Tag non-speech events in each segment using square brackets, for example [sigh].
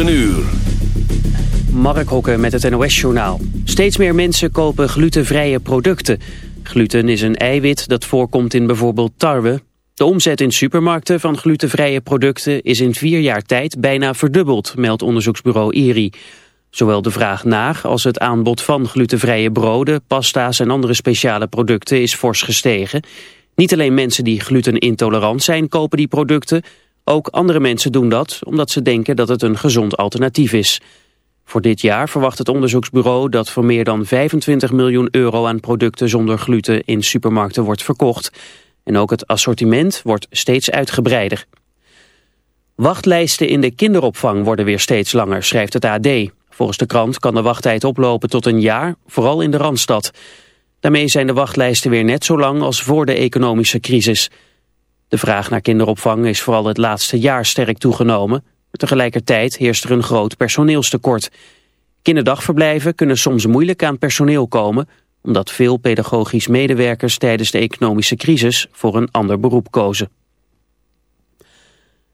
Een uur. Mark Hokke met het NOS-journaal. Steeds meer mensen kopen glutenvrije producten. Gluten is een eiwit dat voorkomt in bijvoorbeeld tarwe. De omzet in supermarkten van glutenvrije producten is in vier jaar tijd bijna verdubbeld, meldt onderzoeksbureau IRI. Zowel de vraag naar als het aanbod van glutenvrije broden, pasta's en andere speciale producten is fors gestegen. Niet alleen mensen die glutenintolerant zijn kopen die producten, ook andere mensen doen dat omdat ze denken dat het een gezond alternatief is. Voor dit jaar verwacht het onderzoeksbureau dat voor meer dan 25 miljoen euro aan producten zonder gluten in supermarkten wordt verkocht. En ook het assortiment wordt steeds uitgebreider. Wachtlijsten in de kinderopvang worden weer steeds langer, schrijft het AD. Volgens de krant kan de wachttijd oplopen tot een jaar, vooral in de Randstad. Daarmee zijn de wachtlijsten weer net zo lang als voor de economische crisis. De vraag naar kinderopvang is vooral het laatste jaar sterk toegenomen. Tegelijkertijd heerst er een groot personeelstekort. Kinderdagverblijven kunnen soms moeilijk aan personeel komen... omdat veel pedagogisch medewerkers tijdens de economische crisis voor een ander beroep kozen.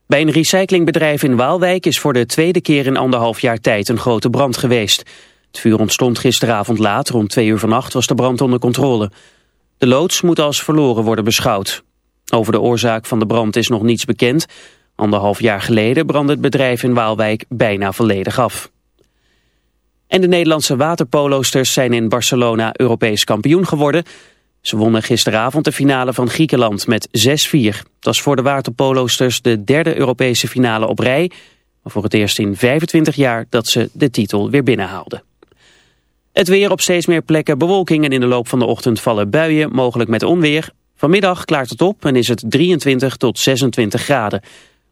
Bij een recyclingbedrijf in Waalwijk is voor de tweede keer in anderhalf jaar tijd een grote brand geweest. Het vuur ontstond gisteravond laat, rond twee uur vannacht was de brand onder controle. De loods moet als verloren worden beschouwd. Over de oorzaak van de brand is nog niets bekend. Anderhalf jaar geleden brandde het bedrijf in Waalwijk bijna volledig af. En de Nederlandse waterpolosters zijn in Barcelona Europees kampioen geworden. Ze wonnen gisteravond de finale van Griekenland met 6-4. Dat was voor de waterpolosters de derde Europese finale op rij. Maar voor het eerst in 25 jaar dat ze de titel weer binnenhaalden. Het weer op steeds meer plekken bewolking en in de loop van de ochtend vallen buien, mogelijk met onweer. Vanmiddag klaart het op en is het 23 tot 26 graden.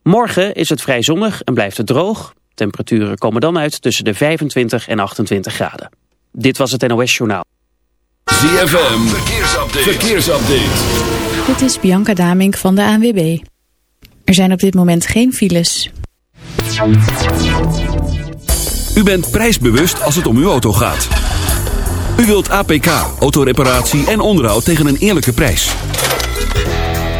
Morgen is het vrij zonnig en blijft het droog. Temperaturen komen dan uit tussen de 25 en 28 graden. Dit was het NOS Journaal. ZFM, verkeersupdate. verkeersupdate. Dit is Bianca Damink van de ANWB. Er zijn op dit moment geen files. U bent prijsbewust als het om uw auto gaat. U wilt APK, autoreparatie en onderhoud tegen een eerlijke prijs.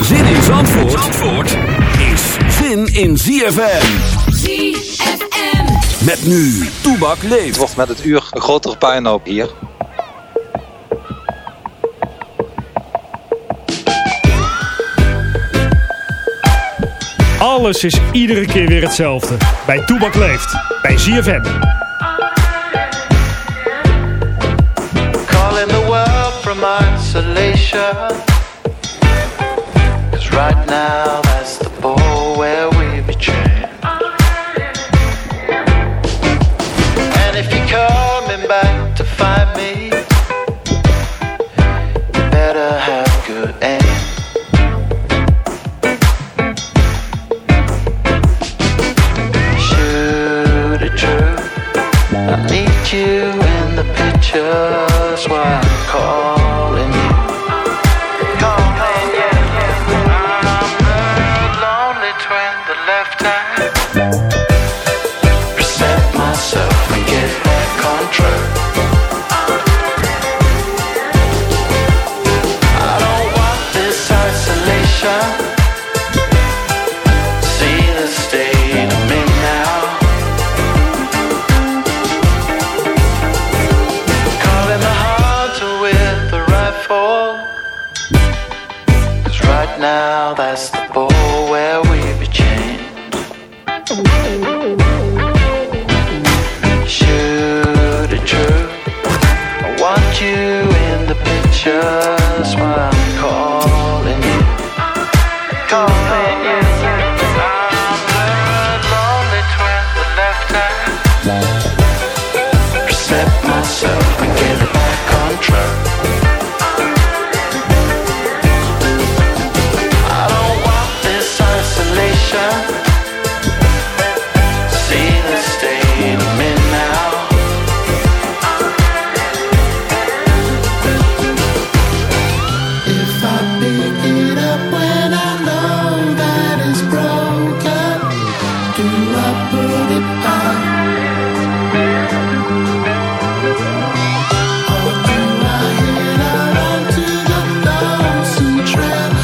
Zin in Zandvoort, Zandvoort is zin in ZFM. ZFM. Met nu, Toebak leeft. Het wordt met het uur een grotere puinhoop hier. Alles is iedere keer weer hetzelfde. Bij Toebak leeft. Bij ZFM. World from isolation. Cause right now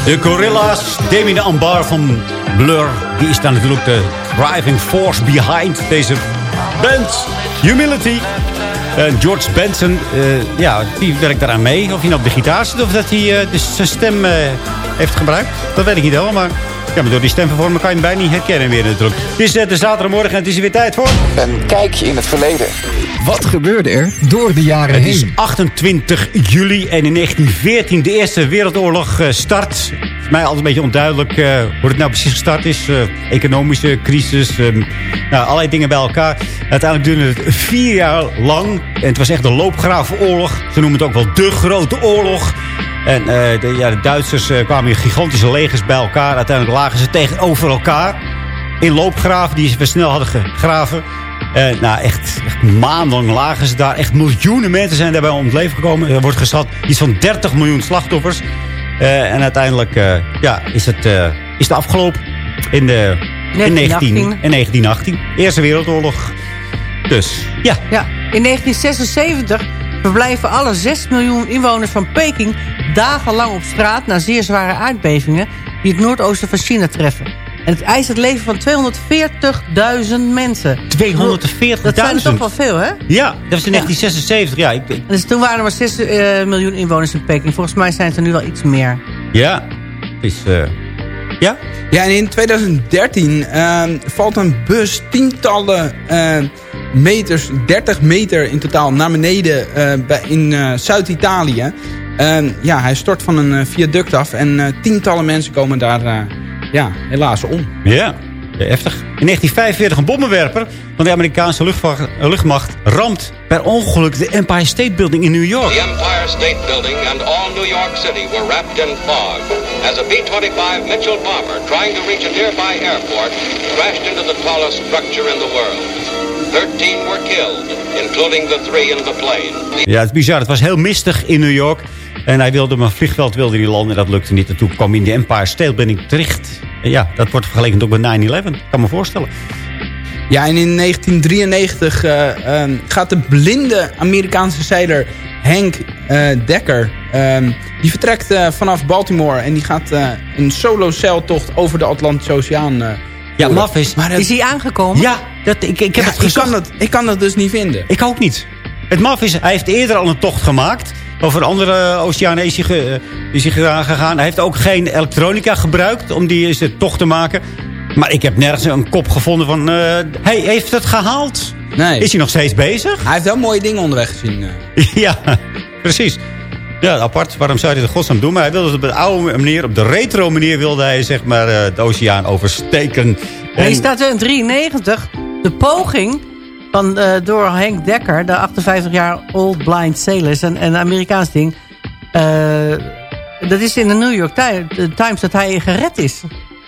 De Gorilla's, Demi de Ambar van Blur. Die is dan natuurlijk de driving force behind deze band. Humility. En George Benson, eh, ja, die werkt daaraan mee. Of hij nou op de gitaar zit of dat hij uh, dus zijn stem uh, heeft gebruikt. Dat weet ik niet wel, maar... Ja, maar door die stemvervorming kan je hem bijna niet herkennen weer natuurlijk. Het is de zaterdagmorgen en het is er weer tijd voor... Een kijkje in het verleden. Wat gebeurde er door de jaren het heen? Het is 28 juli en in 1914 de Eerste Wereldoorlog start. Mij altijd een beetje onduidelijk uh, hoe het nou precies gestart is. Uh, economische crisis, um, nou, allerlei dingen bij elkaar. Uiteindelijk duurde het vier jaar lang. En het was echt een loopgravenoorlog. Ze noemen het ook wel de grote oorlog. En uh, de, ja, de Duitsers kwamen in gigantische legers bij elkaar. Uiteindelijk lagen ze tegenover elkaar. In loopgraven die ze snel hadden gegraven. Uh, nou, echt, echt maandenlang lagen ze daar. Echt miljoenen mensen zijn daarbij om het leven gekomen. Er wordt geschat iets van 30 miljoen slachtoffers. Uh, en uiteindelijk uh, ja, is, het, is het afgelopen in, de, in, 19, in 1918. Eerste Wereldoorlog. Dus, ja. ja. In 1976 verblijven alle 6 miljoen inwoners van Peking dagenlang op straat... na zeer zware aardbevingen die het noordoosten van China treffen. En het eist het leven van 240.000 mensen. 240.000? Dat zijn er toch wel veel, hè? Ja, dat was in 1976. Ja, ik, ik... Dus toen waren er maar 6 uh, miljoen inwoners in Peking. Volgens mij zijn het er nu wel iets meer. Ja, is... Uh... Ja? Ja, en in 2013 uh, valt een bus tientallen uh, meters, 30 meter in totaal, naar beneden bij, in Zuid-Italië. ja, hij stort van een viaduct af en tientallen mensen komen daar ja, helaas om. Ja, heftig. In 1945 een bommenwerper van de Amerikaanse luchtmacht, luchtmacht ramt per ongeluk de Empire State Building in New York. The Empire State Building and all New York City were wrapped in fog as a B-25 Mitchell bomber trying to reach a nearby airport crashed into the tallest structure in the world. 13 were killed, including the three in the plane. Ja, het is bizar. Het was heel mistig in New York. En hij wilde mijn vliegveld wilde niet landen. En dat lukte niet. En toen kwam hij in de Empire State Building terecht. En ja, dat wordt vergeleken ook met 9-11. kan me voorstellen. Ja, en in 1993 uh, um, gaat de blinde Amerikaanse zeiler Hank uh, Dekker... Um, die vertrekt uh, vanaf Baltimore en die gaat een solo zeiltocht over de Atlantische Oceaan... ja, maf is. Maar het, is hij aangekomen? Ja, dat, ik, ik heb ja, het gezocht. Ik kan dat, ik kan dat dus niet vinden. Ik ook niet. Het maf is, hij heeft eerder al een tocht gemaakt over andere oceanen is hij, is hij gegaan. Hij heeft ook geen elektronica gebruikt om die zijn tocht te maken. Maar ik heb nergens een kop gevonden van... Uh, hey, heeft het gehaald? Nee. Is hij nog steeds bezig? Hij heeft wel mooie dingen onderweg gezien. [laughs] Ja, precies. Ja, apart. Waarom zou hij dat godsnaam doen? Maar hij wilde het op de oude manier, op de retro manier... wilde hij zeg maar uh, de oceaan oversteken. En... Hij staat in 93. De poging van, uh, door Henk Dekker, de 58 jaar old blind sailor, is een, een Amerikaans ding. Uh, dat is in de New York Times dat hij gered is.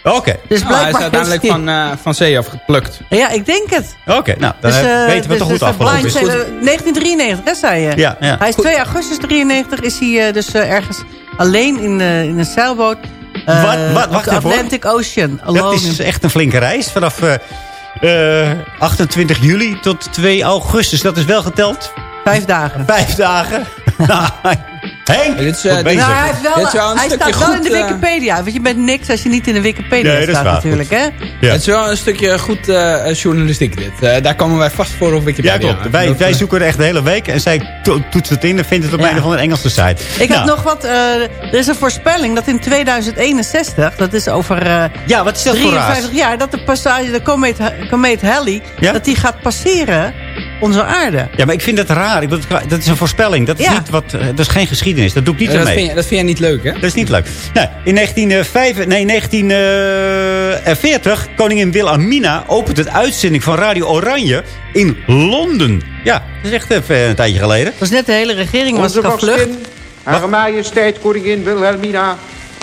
Oké. Okay. Dus oh, hij is uiteindelijk van, uh, van zee afgeplukt. Ja, ik denk het. Oké, okay, nou, dan dus, uh, weten we dus, toch goed dus afgelopen is. 1993, hè, zei je? Ja, ja. Hij is goed. 2 augustus 93 is hij uh, dus ergens alleen in, in een zeilboot. wat, wat, wacht Atlantic Ocean. Alone dat is echt een flinke reis vanaf... Uh, 28 juli tot 2 augustus. Dat is wel geteld. Vijf dagen. Vijf dagen. [laughs] Henk, dit is, uh, nou, hij, heeft wel, wel hij staat wel in de Wikipedia. Want je bent niks als je niet in de Wikipedia nee, staat natuurlijk. Hè? Ja. Het is wel een stukje goed uh, journalistiek dit. Uh, daar komen wij vast voor op Wikipedia. Ja, klopt. Wij, wij zoeken er echt de hele week. En zij to toetsen het in en vindt het op ja. een of andere Engelse site. Ik nou. had nog wat... er is een voorspelling dat in 2061... Dat is over ja, wat is dat 53 jaar... Dat de passage, de komeet, komeet Halley... Ja? Dat die gaat passeren onze aarde. Ja, maar ik vind het raar. Ik bedoel, dat is een voorspelling. Dat is, ja. niet wat, dat is geen geschiedenis. Dat doe ik niet uh, mee. Dat vind, je, dat vind jij niet leuk, hè? Dat is niet leuk. Nou, in 1905, nee, 1940, koningin Wilhelmina opent het uitzending van Radio Oranje in Londen. Ja, dat is echt even een tijdje geleden. Dat was net de hele regering was gevlucht. Hare majesteit koningin Wilhelmina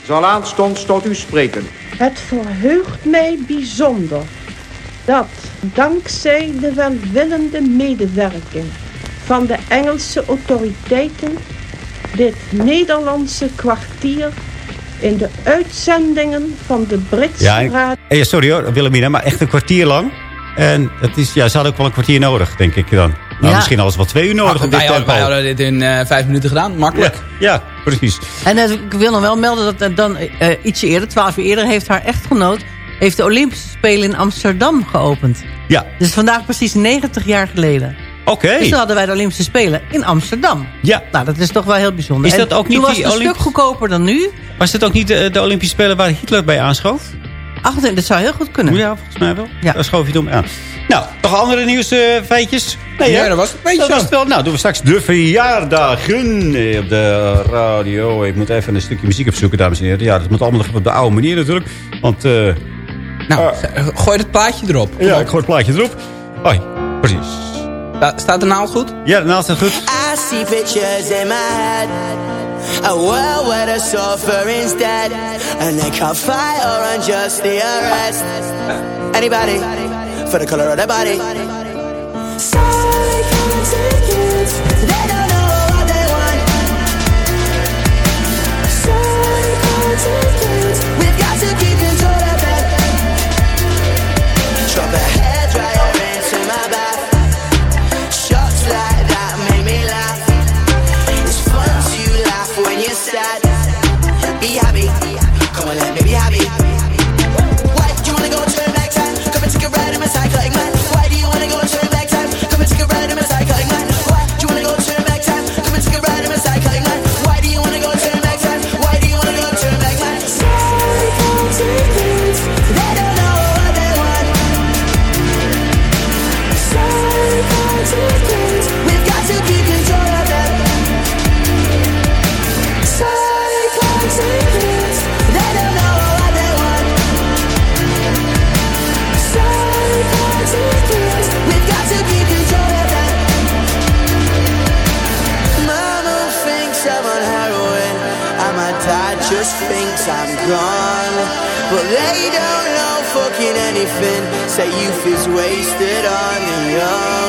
zal aanstonds tot u spreken. Het verheugt mij bijzonder dat dankzij de welwillende medewerking van de Engelse autoriteiten dit Nederlandse kwartier in de uitzendingen van de Britse ja, Raad... Ja, sorry hoor, Wilhelmina, maar echt een kwartier lang. En het is, ja, ze hadden ook wel een kwartier nodig, denk ik dan. Nou, misschien alles wel twee uur nodig Ach, op dit wij, hadden, tempo. wij hadden dit in eh, vijf minuten gedaan, makkelijk. Ja, ja, precies. En eh, ik wil nog wel melden dat eh, dan eh, ietsje eerder, 12 uur eerder, heeft haar echtgenoot heeft de Olympische Spelen in Amsterdam geopend. Ja. Dus vandaag precies 90 jaar geleden. Oké. Dus toen hadden wij de Olympische Spelen in Amsterdam. Ja. Nou, dat is toch wel heel bijzonder. Is dat En ook niet toen was het een Olymp- stuk goedkoper dan nu. Was dit ook niet de, de Olympische Spelen waar Hitler bij aanschoof? Ach, dat zou heel goed kunnen. Ja, volgens mij wel. Ja. Daar schoof je het om aan. Nou, nog andere nieuwsfeitjes? nee, Ja, dat was het een beetje Dat zo. was het wel. Nou, doen we straks de verjaardagen eh, op de radio. Ik moet even een stukje muziek opzoeken, dames en heren. Ja, dat moet allemaal nog op de oude manier natuurlijk. Want, eh Nou, gooi het plaatje erop. ja, ik gooi het plaatje erop. Hoi, precies. Sta- staat de naald goed? Ja, naast staat goed. I see pictures in my head. A world where the suffering's dead. And they can't fight or unjust the arrest. Anybody for the color of their body. Psychotic fucking anything. Say youth is wasted on the young. Oh.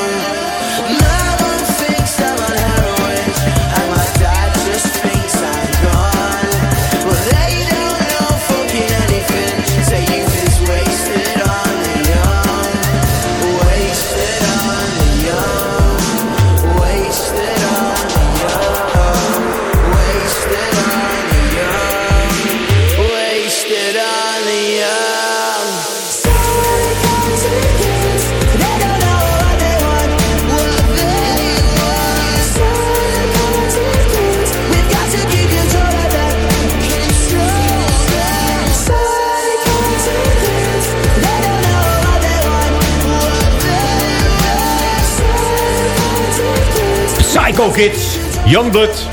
Kids. Youngblood.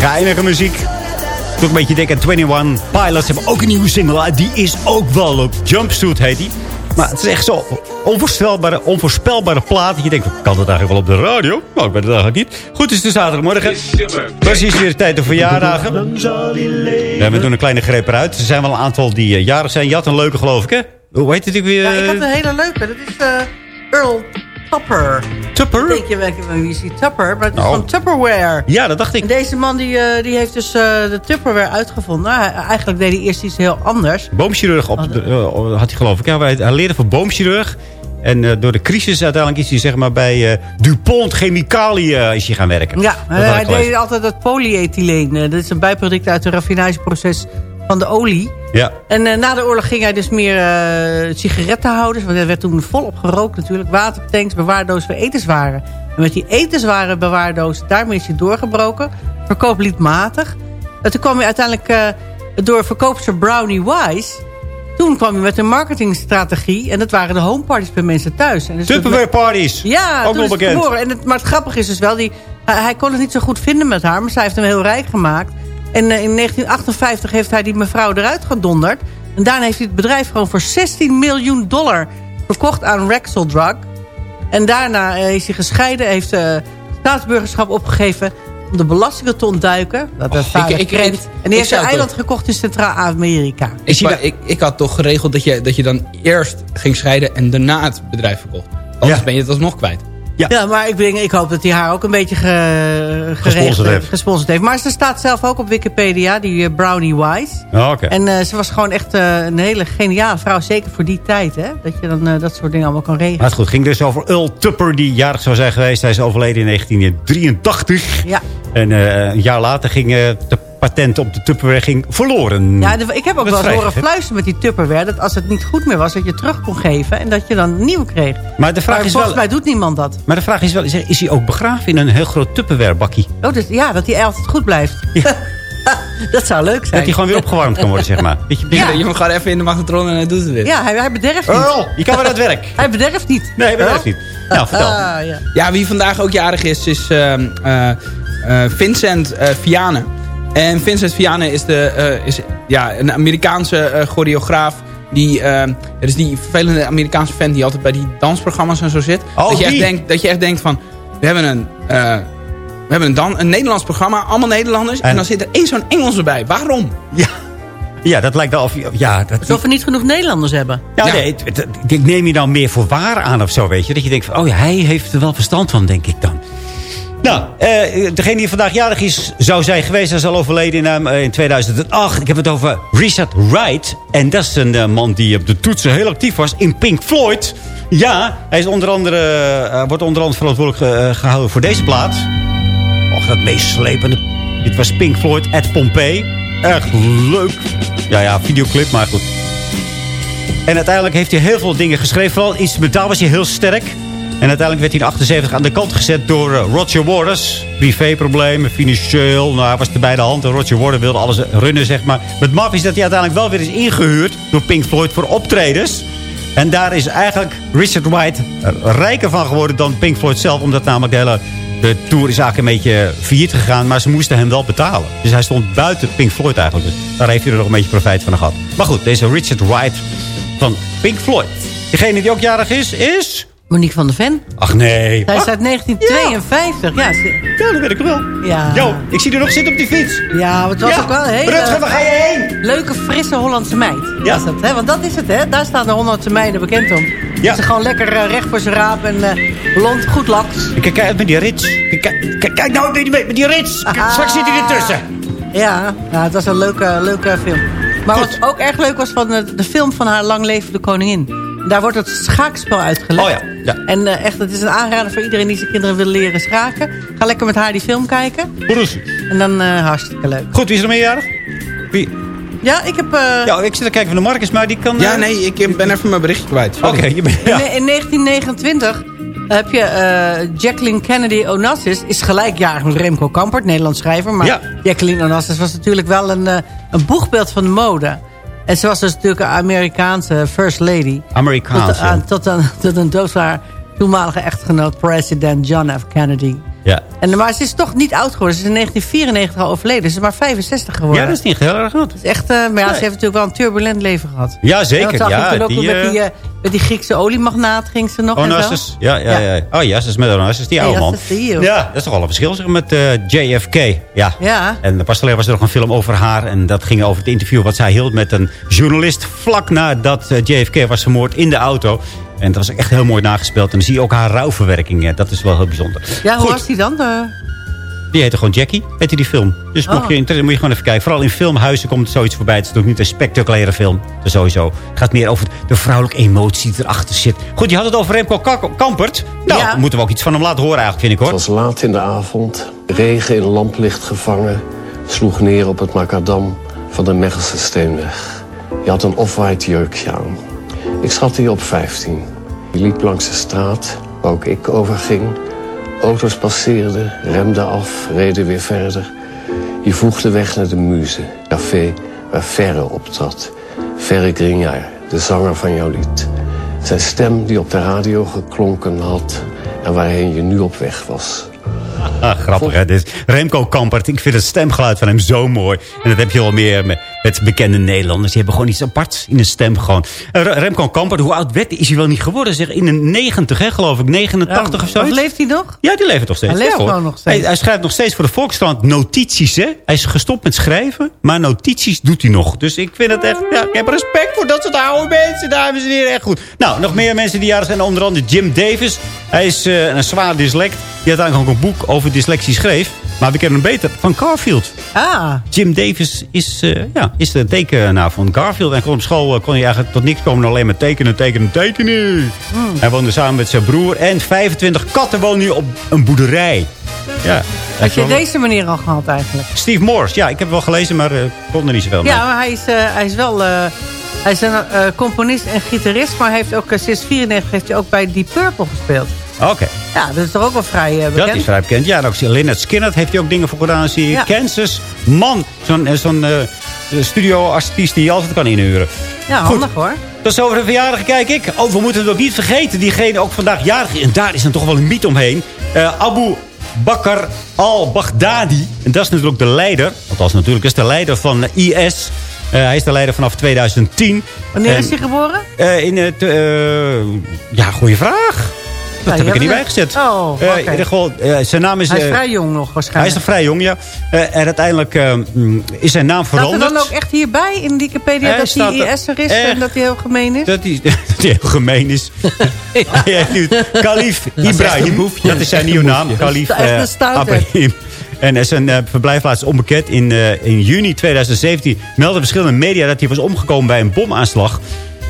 Geinige muziek. Doe een beetje denken aan 21 Pilots hebben ook een nieuwe single. Die is ook wel op Jumpsuit heet die. Maar het is echt zo onvoorspelbare, onvoorspelbare plaat. Dat je denkt, kan dat eigenlijk wel op de radio? Nou, ik weet het eigenlijk niet. Goed, het is de zaterdagmorgen. Precies weer tijd voor verjaardagen. Ja, we doen een kleine greep eruit. Er zijn wel een aantal die eh, jarig zijn. Had een leuke, geloof ik, hè? Hoe heet het ook weer? Ja, ik had een hele leuke. Dat is eh, Earl Tupper. Tupper? Denk je wel, wie is die Tupper? Maar het is Oh. van Tupperware. Ja, dat dacht ik. En deze man die, eh, die heeft dus eh, de Tupperware uitgevonden. Hij- eigenlijk deed hij eerst iets heel anders. boomchirurg op, eh, had hij geloof ik. Ja, hij, hij leerde voor boomchirurg. En door de crisis uiteindelijk is hij zeg maar, bij DuPont Chemicaliën is hij gaan werken. Ja, Dat hij deed altijd het polyethyleen. Dat is een bijproduct uit het raffinageproces van de olie. Ja. En eh, na de oorlog ging hij dus meer eh, sigarettenhouders... want er werd toen volop gerookt natuurlijk... watertanks, bewaardoos voor etenswaren. En met die etenswaren bewaardoos, daarmee is hij doorgebroken. Verkoop liedmatig. En toen kwam hij uiteindelijk eh, door verkoopster Brownie Wise... Toen kwam hij met een marketingstrategie. En dat waren de homeparties bij mensen thuis. En dus Tupperware parties. Ja, Ook het bekend. En het, maar het grappige is dus wel... Die, hij kon het niet zo goed vinden met haar. Maar zij heeft hem heel rijk gemaakt. En eh, in 1958 heeft hij die mevrouw eruit gedonderd. En daarna heeft hij het bedrijf gewoon voor 16 miljoen dollar verkocht aan Rexel Drug. En daarna eh, is hij gescheiden. Heeft eh, staatsburgerschap opgegeven om de belastingen te ontduiken. Dat is ik- ik- ik- en die heeft een toch- eiland gekocht in Centraal-Amerika. Ik, maar ik, ik had toch geregeld dat je, dat je dan eerst ging scheiden en daarna het bedrijf verkocht. Anders ben je het alsnog kwijt. Ja, maar ik, denk, ik hoop dat hij haar ook een beetje ge, Gesponsord heeft. gesponsord heeft. Maar ze staat zelf ook op Wikipedia, die eh, Brownie Wise. Oh, Oké. En eh, ze was gewoon echt eh, een hele geniale vrouw. Zeker voor die tijd, hè. Dat je dan dat soort dingen allemaal kan regelen. Maar het goed, ging dus over Earl Tupper, die jarig zou zijn geweest. Hij is overleden in 1983. Ja. En een jaar later ging de patent op de Tupperware ging verloren. Ja, ik heb ook wel eens horen fluisteren met die Tupperware... dat als het niet goed meer was, dat je terug kon geven... en dat je dan nieuw kreeg. Maar de vraag is volgens wel... mij doet niemand dat. Maar de vraag is wel, is, is hij ook begraven in een heel groot Tupperware bakkie? Oh, dus, ja, dat hij altijd goed blijft. [laughs] dat zou leuk zijn. Dat hij gewoon weer opgewarmd kan worden, zeg maar. [laughs] Weet je, Ja. Je moet gewoon even in de magnetron en hij doet het weer. Ja, hij, hij bederft niet. Earl, je kan weer aan het werk. [laughs] Hij bederft niet. Nee, hij bederft niet. Nou, vertel. Ah, ja. Ja, wie vandaag ook jarig is, is ehm, eh, eh, Vincent eh, Viane. En Vincent Viane is, de, eh, is ja, een Amerikaanse eh, choreograaf. Die, ehm, er is die vervelende Amerikaanse fan die altijd bij die dansprogramma's en zo zit. Oh, dat, je echt denkt, dat je echt denkt van, we hebben een... eh, we hebben een, dan, een Nederlands programma, allemaal Nederlanders. En, En- dan zit er één zo'n Engelse bij. Waarom? Ja. ja, dat lijkt wel of... Ja, dat, Alsof we niet genoeg Nederlanders hebben. ja, nee, ik neem je dan meer voor waar aan of zo, weet je. Dat je denkt van, oh ja, hij heeft er wel verstand van, denk ik dan. Nou, eh, degene die vandaag jarig is, zou zijn geweest. Hij is al overleden in, eh, in 2008. Ik heb het over Richard Wright. En dat is een eh, man die op de toetsen heel actief was in Pink Floyd. Ja, hij is onder andere, wordt onder andere verantwoordelijk eh, gehouden voor deze plaat. Och, dat meeslepende. Dit was Pink Floyd at Pompeii. Erg leuk. Ja, ja, videoclip, maar goed. En uiteindelijk heeft hij heel veel dingen geschreven. Vooral instrumentaal was hij heel sterk. En uiteindelijk werd hij in 78 aan de kant gezet door eh, Roger Waters. Privéproblemen, financieel. Nou, hij was er bij de hand. En Roger Waters wilde alles runnen, zeg maar. Het maf is dat hij uiteindelijk wel weer is ingehuurd door Pink Floyd voor optredens. En daar is eigenlijk Richard White rijker van geworden dan Pink Floyd zelf. Omdat namelijk de hele de tour is eigenlijk een beetje failliet gegaan. Maar ze moesten hem wel betalen. Dus hij stond buiten Pink Floyd eigenlijk. Dus daar heeft hij er nog een beetje profijt van gehad. Maar goed, deze Richard White van Pink Floyd. Degene die ook jarig is, is... Monique van der Ven. Ach nee. Hij is uit 1952. Ja, ze- Ja, dat weet ik wel. ja. Jo, ik zie er nog zitten op die fiets. Ja, het was Ja, ook wel hele... Rutger, waar ga je heen? Leuke, frisse Hollandse meid. Ja. Was het, hè? Want dat is het, hè? Daar staan de Hollandse meiden bekend om. Ja. Dat ze gewoon lekker eh, recht voor zijn raap en eh, blond, goed laks. Kijk, kijk uit met die rits. Kijk, kijk, kijk, nou met die, met die rits. Kijk, Straks zit hij ertussen. Ja, ja, het was een leuke, leuke film. Maar wat ook erg leuk was van de, de film van haar Lang Leven de Koningin. Daar wordt het schaakspel uitgelegd. Oh ja, ja. En eh, echt, het is een aanrader voor iedereen die zijn kinderen wil leren schaken. Ga lekker met haar die film kijken. Precies. En dan eh, hartstikke leuk. Goed, wie is er meerjarig? Wie? Ja, ik heb... eh, Ja, ik zit te kijken van de Marcus, maar die kan... Ja, nee, ik ben even mijn berichtje kwijt. Oké, je bent... in, Ja. in 1929 heb je eh, Jacqueline Kennedy Onassis. Is gelijkjarig met Remco Kampert, Nederlands schrijver. Maar Ja. Jacqueline Onassis was natuurlijk wel een, eh, een boegbeeld van de mode. En ze was dus natuurlijk een Amerikaanse first lady. Amerikaans, Tot, aan, tot, aan, tot een dood van haar toenmalige echtgenoot president John F. Kennedy. Ja. En, maar ze is toch niet oud geworden. Ze is in 1994 al overleden. Ze is maar 65 geworden. ja, dat is niet heel erg goed. is echt, eh, maar ja, Nee. ze heeft natuurlijk wel een turbulent leven gehad. Ja, zeker. En dat zag Ja, toen ook die, met, eh, die, eh, met die Griekse oliemagnaat ging ze nog. Onassis. Ja, ja, ja. Oh ja, ze is met Onassis, die oude man. Ja, dat is toch wel een verschil zeg, met eh, JFK. Ja. Ja. En pas geleden was er nog een film over haar. En dat ging over het interview wat zij hield met een journalist... vlak nadat eh, JFK was vermoord in de auto. En dat was echt heel mooi nagespeeld. En dan zie je ook haar rouwverwerking. Dat is wel heel bijzonder. Ja, hoe Goed. was die dan? Eh, Die heette gewoon Jackie, heette die film. Dus Oh. mocht je interesse, moet je gewoon even kijken. Vooral in filmhuizen komt zoiets voorbij. Het is natuurlijk niet een spectaculaire film. Dus sowieso. Het gaat meer over de vrouwelijke emotie die erachter zit. Goed, je had het over Remco Kampert. Nou, Ja. moeten we ook iets van hem laten horen eigenlijk, vind ik hoor. Het was laat in de avond. Regen in lamplicht gevangen. Sloeg neer op het macadam van de Mechelse Steenweg. Je had een off-white jurkje aan. Ik schatte je op 15. Je liep langs de straat, waar ook ik overging. Auto's passeerden, remden af, reden weer verder. Je vroeg de weg naar de Muze, café waar Ferre optrad. Ferre Grignard, de zanger van jouw lied. Zijn stem die op de radio geklonken had en waarheen je nu op weg was. Ah, grappig hè. Dit is Remco Kampert. Ik vind het stemgeluid van hem zo mooi. En dat heb je wel meer met, met bekende Nederlanders. Die hebben gewoon iets aparts in de stem gewoon. Eh, Remco Kampert, hoe oud werd, is hij wel niet geworden? Zeg, in de 90 hè, geloof ik. 89 of zo. leeft hij nog? Ja, die leeft nog steeds. Hij leeft ja, hoor. gewoon nog steeds. Hij, hij schrijft nog steeds voor de Volkskrant notities hè. Hij is gestopt met schrijven, maar notities doet hij nog. Dus ik vind het echt, ja, ik heb respect voor dat soort oude mensen, dames en heren. Echt goed. Nou, nog meer mensen die jaren zijn. Onder andere Jim Davis. Hij is eh, een zwaar dyslect. Die uiteindelijk ook een boek over dyslexie schreef. Maar we kennen hem beter van Garfield. Ah. Jim Davis is, eh, ja, is de tekenaar van Garfield. En kon op school eh, kon hij eigenlijk tot niks komen. Alleen maar tekenen, tekenen, tekenen. Hmm. Hij woonde samen met zijn broer. En 25 katten wonen nu op een boerderij. Ja. Had je deze meneer al gehad eigenlijk? Steve Morse. Ja, ik heb wel gelezen, maar ik kon er niet zoveel mee. Ja, maar hij is, hij is wel... hij is een componist en gitarist. Maar hij heeft ook, sinds 94 heeft hij ook bij Deep Purple gespeeld. Oké. Ja, dat is toch ook wel vrij eh, bekend? Dat is vrij bekend. Ja, en ook Skynyrd heeft hij ook dingen voor gedaan. Zie je. Ja. Kansas. Man, zo'n zo'n eh, studio-artiest die je altijd kan inhuren. Ja, Goed. handig hoor. Dat is over de verjaardag, kijk ik. Oh, we moeten het ook niet vergeten. Diegene ook vandaag jarig is. En daar is dan toch wel een mythe omheen. Abu Bakr al-Baghdadi. En dat is natuurlijk de leider. Althans, natuurlijk is de leider van IS. Hij is de leider vanaf 2010. Wanneer En, is hij geboren? in het... ja, goede vraag. Dat heb ik er niet bij gezet. Oh, Eh, oké. in ieder geval, eh, zijn naam is... Hij is eh, vrij jong nog hij waarschijnlijk. is nog vrij jong, ja. En uiteindelijk mm, is zijn naam Staat er veranderd. dan ook echt hierbij in Wikipedia dat hij er IS'er is en dat hij heel gemeen is? Dat hij, [laughs] hij heel gemeen is. [laughs] Hij heet nu Kalif Ibrahim. Dat is zijn nieuwe naam. Kalif. Ibrahim. En zijn eh, verblijfplaats is onbekend. In, in juni 2017 meldden verschillende media dat hij was omgekomen bij een bomaanslag.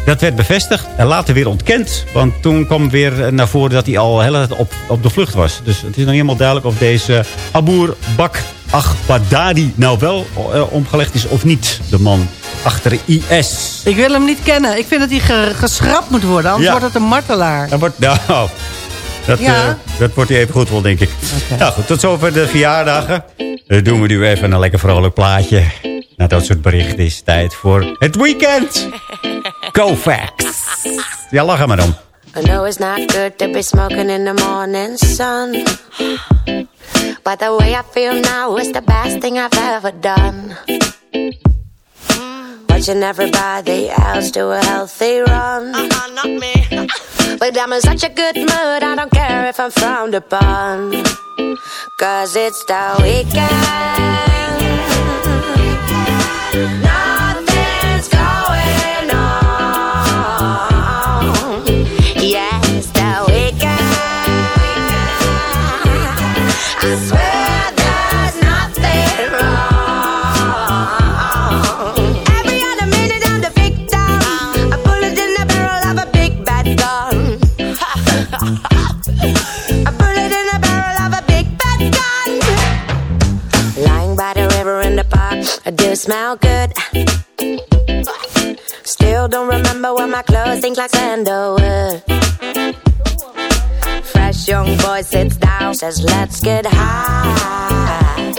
Dat werd bevestigd en later weer ontkend. Want toen kwam weer naar voren dat hij al de hele tijd op, op de vlucht was. Dus het is nog niet helemaal duidelijk of deze Abour Bak Aghbadadi nou wel eh, omgelegd is of niet. De man achter IS. Ik wil hem niet kennen. Ik vind dat hij ge- geschrapt moet worden, anders Ja. wordt het een martelaar. Dat wordt, nou, dat, Ja. eh, dat wordt hij even goed wel, denk ik. Nou goed, tot zover de verjaardagen. Dan doen we nu even een lekker vrolijk plaatje. Na dat soort berichten is het tijd voor het weekend. [laughs] Go facts. Ja, lach maar dan. I know it's not good to be smoking in the morning sun. But the way I feel now is the best thing I've ever done. Watching everybody else do a healthy run. Uh-uh, not me. But I'm in such a good mood, I don't care if I'm frowned upon. Cause it's the weekend. Smell good. Still don't remember what my clothes stink like sandalwood. Fresh young boy sits down, says, Let's get high.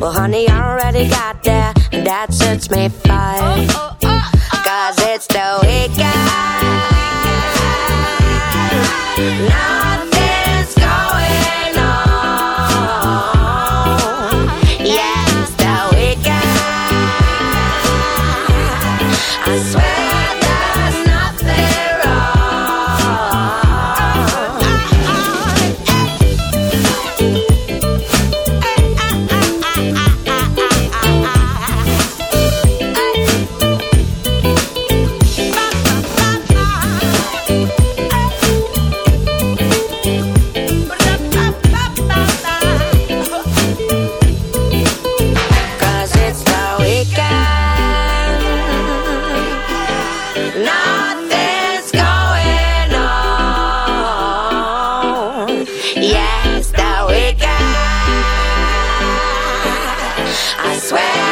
Well, honey, I already got there, and that suits me fine. Cause it's the weekend. Nothing's last I wake. I swear.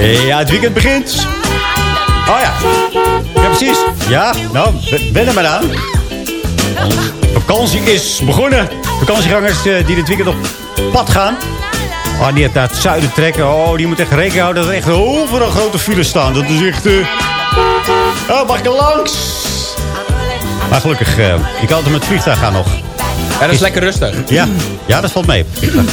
Ja, het weekend begint. Oh ja. Ja, precies. Ja, nou, ben er maar aan. Vakantie is begonnen. Vakantiegangers eh, die dit weekend op pad gaan. Oh, die het naar het zuiden trekken. Oh, die moet echt rekening houden dat er echt overal grote files staan. Dat is echt... eh, Oh, mag ik er langs? Maar gelukkig, eh, je kan altijd met het vliegtuig gaan nog. Ja, dat is lekker rustig. Ja, ja dat valt mee.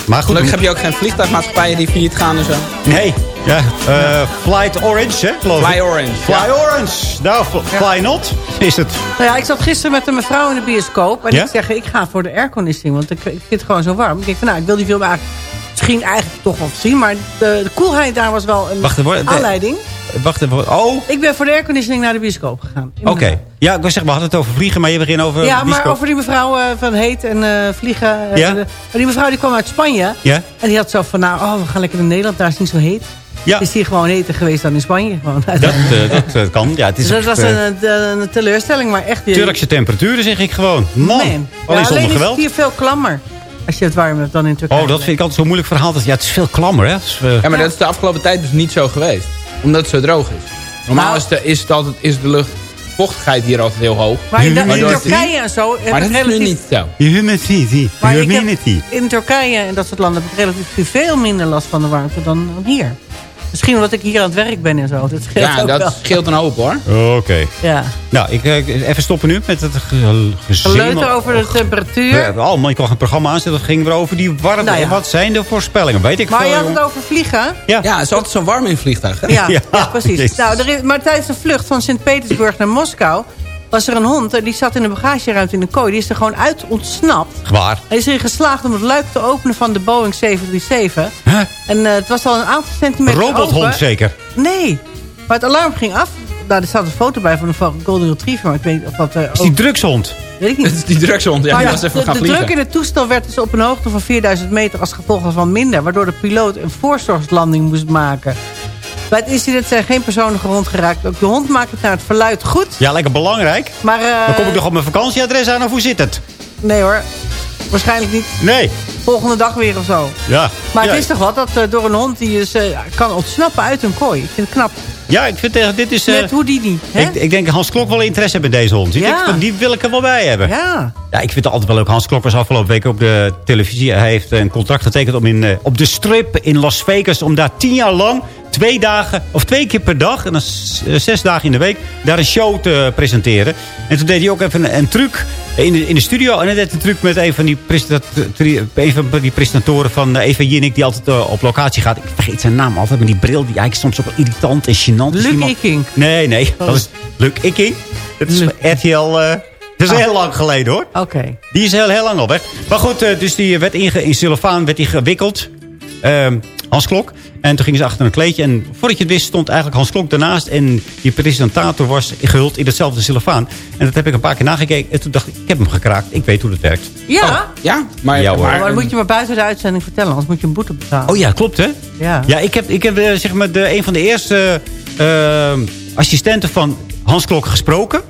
Maar goed, Gelukkig heb je ook geen vliegtuigmaatschappijen die failliet gaan en zo. Nee, ja, eh, Flight Orange, hè, geloof ik. Fly Orange. Fly Orange. Nou, fl- Fly Not is het. Nou ja, ik zat gisteren met een mevrouw in de bioscoop. En Ja? ik zeg, ik ga voor de airconditioning. Want ik, ik vind het gewoon zo warm. Ik denk van, nou, ik wil die film eigenlijk misschien eigenlijk toch wel zien. Maar de, de koelheid daar was wel een Wacht even. de- aanleiding. Wacht even. Oh, oké. Ik ben voor de airconditioning naar de bioscoop gegaan. Huis. Ja, ik wil zeggen, we hadden het over vliegen, maar je begint over Ja, maar over die mevrouw eh, van heet en eh, vliegen. Ja? de- maar die mevrouw die kwam uit Spanje. Ja? En die had zo van, nou, oh, we gaan lekker naar Nederland. Daar is het niet zo heet. Ja. Is die gewoon heter geweest dan in Spanje. Gewoon. Dat, eh, dat eh, kan. Ja, het is dus dat was eh, een, een, een teleurstelling, maar echt... die- Turkse temperaturen, zeg ik gewoon. Man, Man. alleen Ja, zonder alleen is het geweld. hier veel klammer. Als je het warm hebt dan in Turkije. Oh, dat vind ik altijd zo'n moeilijk verhaal. Dat, ja, het is veel klammer, hè. Dus, Ja, maar dat is de afgelopen tijd dus niet zo geweest. Omdat het zo droog is. Normaal Nou- is, de, is, het altijd, is de luchtvochtigheid hier altijd heel hoog. Maar in, in Turkije en zo... Maar dat is nu relatief- niet zo. Humidity. Maar ik heb Humidity. in Turkije en dat soort landen heb ik relatief veel minder last van de warmte dan hier. Misschien omdat ik hier aan het werk ben en zo. Dat scheelt Ja, ook dat wel. scheelt een hoop hoor. Oké. Ja. Nou, ik, eh, even stoppen nu met het ge- gezemel. Geleuter over de temperatuur. Ja, oh man, ik kon een programma aanzetten. Dat ging weer over die warmte. Nou ja. Wat zijn de voorspellingen? Weet ik Maar veel, je had jongen. het over vliegen. Ja. Ja, het is altijd zo warm in vliegtuigen. [laughs] Ja, ja, Ja, precies. Nou, er is, maar tijdens de vlucht van Sint-Petersburg naar Moskou... was er een hond en die zat in de bagageruimte in een kooi. Die is er gewoon uit ontsnapt. Waar? Hij is erin geslaagd om het luik te openen van de Boeing 737. Huh? En eh, het was al een aantal centimeter Robothond open. zeker. Nee, maar het alarm ging af. Nou, er staat een foto bij van een Golden Retriever. Maar ik weet niet of dat... eh, Is die drugshond? Weet ik [laughs] Het niet. is die drugshond. Ja, Maar die ja, was even de, gaan de vliegen. druk in het toestel werd dus op een hoogte van 4000 meter als gevolg van minder. Waardoor de piloot een voorzorgslanding moest maken. Bij het incident zijn geen personen gewond geraakt. Ook de hond maakt het naar het verluid goed. Ja, lekker belangrijk. Maar, eh, Dan kom ik nog op mijn vakantieadres aan of hoe zit het? Nee hoor, waarschijnlijk niet. Nee. Volgende dag weer of zo. Ja. Maar ja. het is toch wat dat eh, door een hond die is, eh, kan ontsnappen uit een kooi. Ik vind het knap. Ja, ik vind tegen dit is... eh, Net hoe die niet. Hè? ik, ik denk Hans Klok wel interesse hebben in deze hond. Ja. ik- die wil ik er wel bij hebben. Ja. Ja, ik vind het altijd wel leuk. Hans Klok was afgelopen week op de televisie. Hij heeft een contract getekend om in, eh, op de strip in Las Vegas... om daar tien jaar lang, twee dagen, of twee keer per dag... en dan eh, zes dagen in de week, daar een show te presenteren. En toen deed hij ook even een, een truc in de, in de studio. En hij deed een truc met een van die, een van die presentatoren van eh, Eva Jinnik... die altijd eh, op locatie gaat. Ik vergeet zijn naam altijd, met die bril. Die eigenlijk soms ook wel irritant en gênant is. Luc Iemand- Ikking. Nee, nee. Oh. Dat is Luc Ikking. Dat is RTL... eh, dat is heel lang geleden, hoor. Oké. Die is heel, heel lang al weg. Maar goed, eh, dus die werd inge, in cellofaan werd die gewikkeld. Ehm, Hans Klok. En toen gingen ze achter een kleedje. En voordat je het wist stond eigenlijk Hans Klok daarnaast. En die presentator was gehuld in hetzelfde cellofaan. En dat heb ik een paar keer nagekeken. En toen dacht ik, ik heb hem gekraakt. Ik weet hoe dat werkt. Ja. Ja, maar, Ja, hoor. Maar dan moet je maar buiten de uitzending vertellen. Anders moet je een boete betalen. Oh ja, klopt hè? Ja. Ja, ik heb, ik heb eh, zeg maar de, een van de eerste assistenten van Hans Klok gesproken.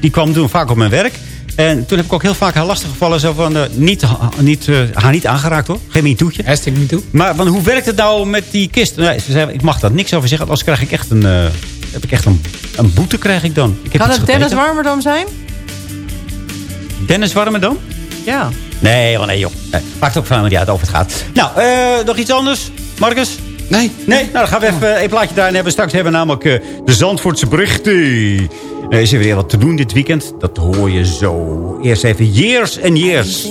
Die kwam toen vaak op mijn werk. En toen heb ik ook heel vaak haar lastig gevallen. Zo van, eh, niet, niet, eh, haar niet aangeraakt hoor. Geen. Hashtag me toe. Maar van, hoe werkt het nou met die kist? Nee, ze zei, ik mag daar niks over zeggen. Anders krijg ik echt een, eh, heb ik echt een, een boete krijg ik dan. Ik heb Kan het Dennis. Warmerdam zijn? Dennis Warmerdam? Ja. Nee, oh nee joh. Nee, maakt ook van niet uit over het gaat. Nou, eh, nog iets anders? Marcus? Nee. Nee? Nou, dan gaan we even een plaatje daar en hebben. Straks hebben we namelijk eh, de Zandvoortse berichten. Er is er weer wat te doen dit weekend. Dat hoor je zo. Eerst even years and years.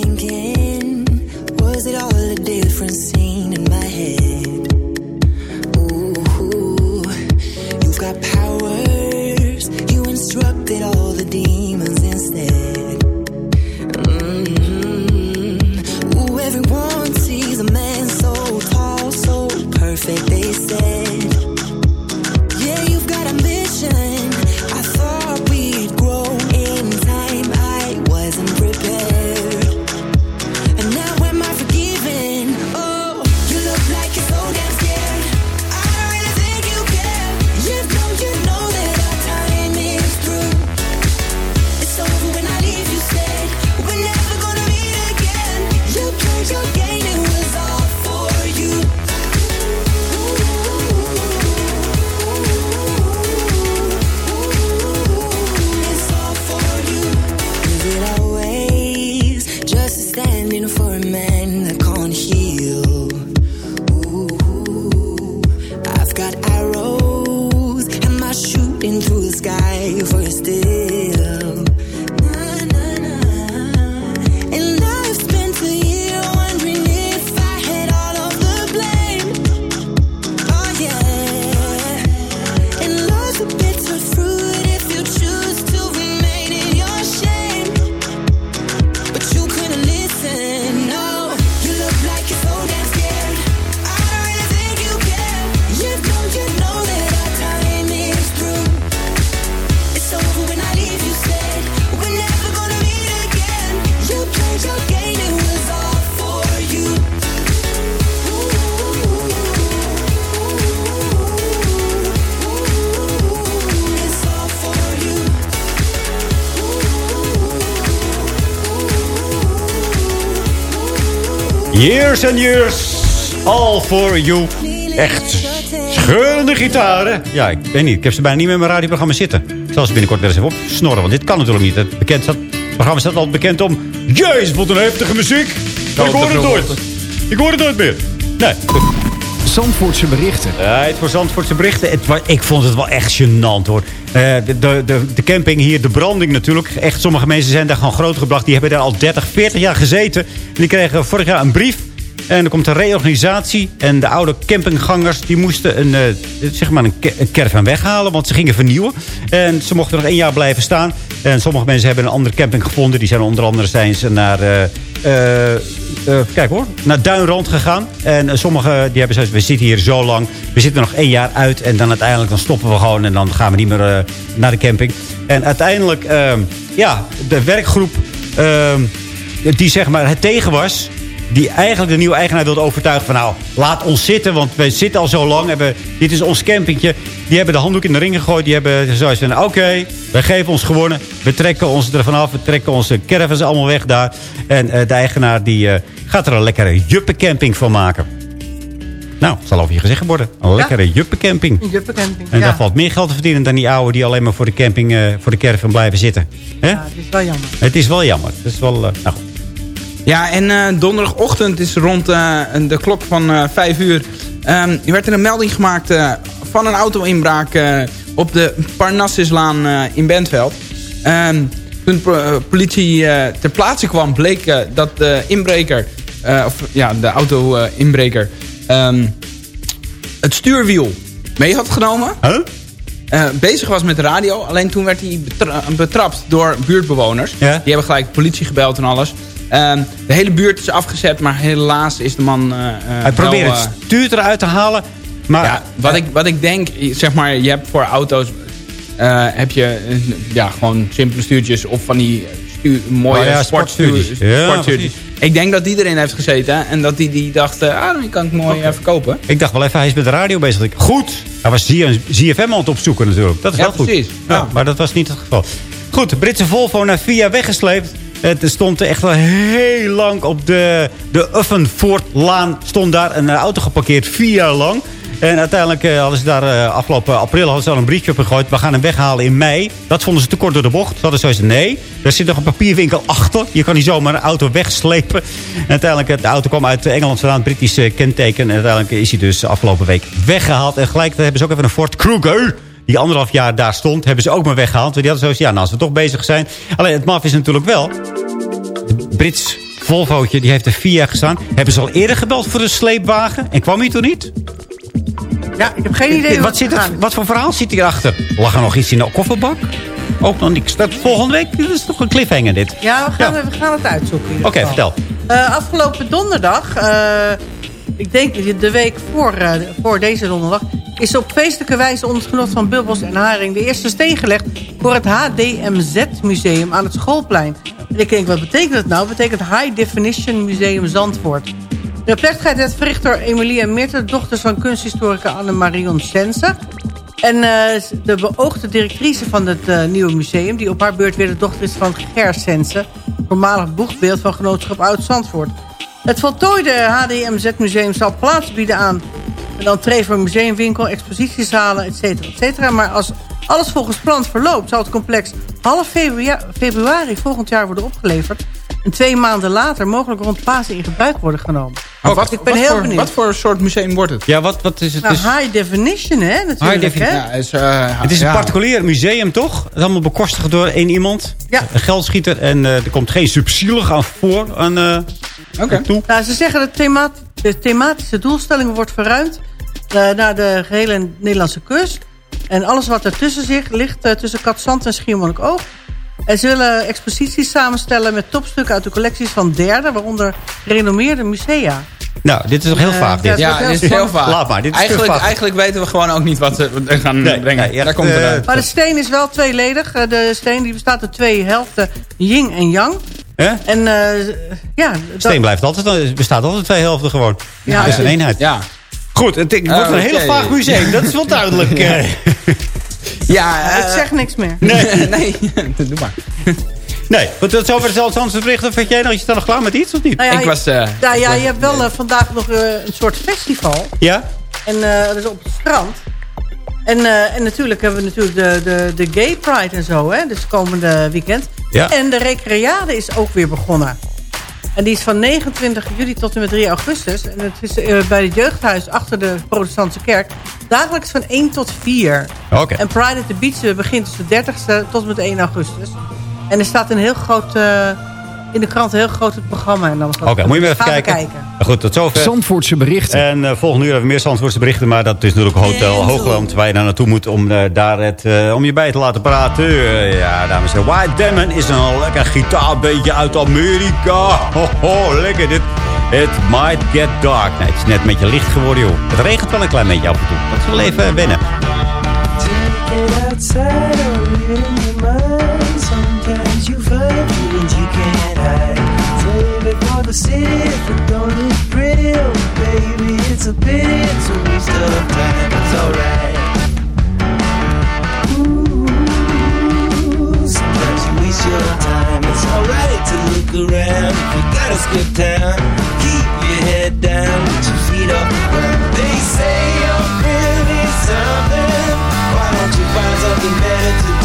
Years and years, all for you. Echt scheurende gitaren. Ja, ik weet niet. Ik heb ze bijna niet meer in mijn radioprogramma zitten. Ik zal ze binnenkort weer eens even opsnorren, want dit kan natuurlijk niet. Het, bekend staat, het programma staat al bekend om... Jezus, wat een heftige muziek. ik hoor het nooit. Ik hoor het nooit meer. Nee. Zandvoortse berichten. Tijd voor Zandvoortse berichten. Het, ik vond het wel echt gênant hoor. Eh, de, de, de, de camping hier, de branding natuurlijk. Echt, sommige mensen zijn daar gewoon grootgebracht. Die hebben daar al 30, 40 jaar gezeten. En die kregen vorig jaar een brief. En er komt een reorganisatie. En de oude campinggangers die moesten een, eh, zeg maar een, ca- een caravan weghalen. Want ze gingen vernieuwen. En ze mochten nog één jaar blijven staan. En sommige mensen hebben een andere camping gevonden. Die zijn onder andere zijn naar... eh, eh, kijk hoor, naar Duinrand gegaan. En sommigen die hebben zoiets, we zitten hier zo lang. We zitten nog één jaar uit. En dan uiteindelijk dan stoppen we gewoon. En dan gaan we niet meer naar de camping. En uiteindelijk, ehm, ja, de werkgroep ehm, die zeg maar het tegen was die eigenlijk de nieuwe eigenaar wilde overtuigen van... nou, laat ons zitten, want we zitten al zo lang. Hebben, dit is ons campingje. Die hebben de handdoek in de ring gegooid. Die hebben zoiets van, oké, we geven ons gewonnen. We trekken ons ervan af. We trekken onze caravans allemaal weg daar. En eh, de eigenaar die, eh, gaat er een lekkere juppencamping van maken. Nou, zal over je gezegd worden. Een lekkere juppencamping. Een juppencamping, En ja. daar valt meer geld te verdienen dan die oude... die alleen maar voor de camping, eh, voor de caravan blijven zitten. Ja, het is wel jammer. Het is wel jammer. Het is wel, nou goed. Ja, en eh, donderdagochtend is rond eh, de klok van eh 5 uur... ehm, werd er een melding gemaakt eh, van een auto-inbraak... eh, op de Parnassuslaan eh, in Bentveld. Ehm, toen de eh, politie eh, ter plaatse kwam... bleek eh, dat de inbreker... eh, of ja, de auto-inbreker... ehm, het stuurwiel mee had genomen. Eh, bezig was met de radio. Alleen toen werd hij betra- betrapt door buurtbewoners. Die hebben gelijk de politie gebeld en alles. Ehm, de hele buurt is afgezet, maar helaas is de man... eh, eh, Hij probeert wel, het eh, stuur eruit te halen. Maar ja, wat, ik, wat ik denk, zeg maar, je hebt voor auto's... heb je ja, gewoon simpele stuurtjes of van die stuur, mooie Oh ja, sportstuur- sportstuurtjes. Ja, sportstuurtjes. precies. ik denk dat die erin heeft gezeten en dat die, die dacht, ah, dan kan ik mooi eh, verkopen. Ik dacht wel even, hij is met de radio bezig. Ik, Goed, hij was ZFM aan het opzoeken natuurlijk. Dat is Ja, wel goed. precies. Ja, Maar dat was niet het geval. Goed, Britse Volvo naar Via weggesleept. Het stond echt wel heel lang op de, de Uffenvoortlaan. Stond daar een auto geparkeerd, vier jaar lang. En uiteindelijk eh, hadden ze daar eh, afgelopen april hadden ze al een briefje op gegooid. We gaan hem weghalen in mei. Dat vonden ze te kort door de bocht. Ze hadden zoiets nee, er zit nog een papierwinkel achter. Je kan niet zomaar een auto wegslepen. En uiteindelijk, eh, de auto kwam uit Engeland vandaan, Britisch kenteken. En uiteindelijk is hij dus afgelopen week weggehaald. En gelijk hebben ze ook even een Ford Kruger die anderhalf jaar daar stond, hebben ze ook maar weggehaald. Want die hadden zoiets, ja, nou, als we toch bezig zijn. Alleen het maf is natuurlijk wel, de Brits Volvootje, die heeft er vier jaar gestaan. Hebben ze al eerder gebeld voor een sleepwagen? En kwam hij toen niet? Ja, ik heb geen idee Wat, zit er, wat voor verhaal zit hierachter? Lag er nog iets in de kofferbak? Ook nog niks. Dat volgende week dat is toch een cliffhanger dit. Ja, we gaan, we gaan het uitzoeken. Oké, vertel. Eh, afgelopen donderdag, eh, ik denk de week voor, eh, voor deze donderdag... is op feestelijke wijze onder genot van Bubbels en Haring... de eerste steen gelegd voor het HDMZ-museum aan het Schoolplein. En ik denk, wat betekent dat nou? Het betekent High Definition Museum Zandvoort. De plechtigheid werd verricht door Emilie en Meerte... dochters van kunsthistorica Anne-Marion Sense... En eh, de beoogde directrice van het eh, nieuwe museum... die op haar beurt weer de dochter is van Ger Sense... voormalig boegbeeld van genootschap Oud-Zandvoort. Het voltooide HDMZ-museum zal plaats bieden aan... een entree voor museumwinkel, expositiezalen, et cetera, et cetera. Maar als alles volgens plan verloopt... zal het complex half februari, februari volgend jaar worden opgeleverd. En twee maanden later mogelijk rond Pasen in gebruik worden genomen. Maar wat, ik ben wat heel voor, benieuwd. Wat voor soort museum wordt het? Ja, wat, wat is het? Nou, is- high definition, hè, natuurlijk. High definition. hè? Ja, is, eh, Het is een particulier museum, toch? Het is allemaal bekostigd door één iemand. Ja. Een geldschieter. En eh, er komt geen subsidie aan voor. Aan, eh, Oké. toe. Nou, ze zeggen dat thema de thematische doelstelling wordt verruimd naar de gehele Nederlandse kust. En alles wat ertussen zich ligt, tussen Katzand en Schiermonnikoog. En ze willen exposities samenstellen met topstukken uit de collecties van derden, waaronder gerenommeerde musea. Nou, dit is toch heel Eh, vaag, dit. ja, Ja, dit is heel vaag. Laat maar, dit is eigenlijk, eigenlijk weten we gewoon ook niet wat ze gaan Nee, brengen. nee, echt, Daar komt het eh, uit. Maar de steen is wel tweeledig. Eh, De steen die bestaat uit twee helften, yin en yang. Hè? En eh, ja, Steen blijft altijd, bestaat altijd twee helften gewoon. Ja, Ja, dat is een ja. eenheid. Ja. Goed, het, het wordt een heel vaag museum. Dat is wel duidelijk. [laughs] Ja, ik eh, zeg niks meer. nee. [laughs] [laughs] nee, doe maar. [laughs] Nee, wat dat is over het Zandse berichten. Vind jij nog, is je dan nog klaar met iets of niet? Nou ja, Ik was... eh, Nou ja, je hebt wel eh, vandaag nog eh, een soort festival. Ja? En eh, dat is op het strand. En, eh, en natuurlijk hebben we natuurlijk de, de, de Gay Pride en zo, hè. Dus komende weekend. Ja. En de Recreade is ook weer begonnen. En die is van 29 juli tot en met 3 augustus. En het is eh, bij het jeugdhuis achter de protestantse kerk. Dagelijks van 1 tot 4. Oké. En Pride at the Beach eh, begint dus de 30ste tot en met 1 augustus. En er staat een heel groot... eh, in de krant een heel groot het programma. En dan Oké, moet je maar even kijken. Goed, tot zover. Zandvoortse berichten. En eh, volgende uur hebben we meer Zandvoortse berichten. Maar dat is natuurlijk Hotel Hoogland waar je daar naartoe moet om, eh, daar het, eh, om je bij te laten praten. Ja, dames en heren. White Demon is een lekker gitaarbeetje uit Amerika. Ho, ho, lekker dit. It might get dark. Nee, het is net een beetje licht geworden, joh. Het regent wel een klein beetje af en toe. Dat is wel even wennen. But don't look. Oh, baby, it's a it's a waste of time. It's alright. Ooh, sometimes you waste your time. It's alright to look around. If you gotta skip town, keep your head down, with your feet ground. They say you're really something. Why don't you find something better to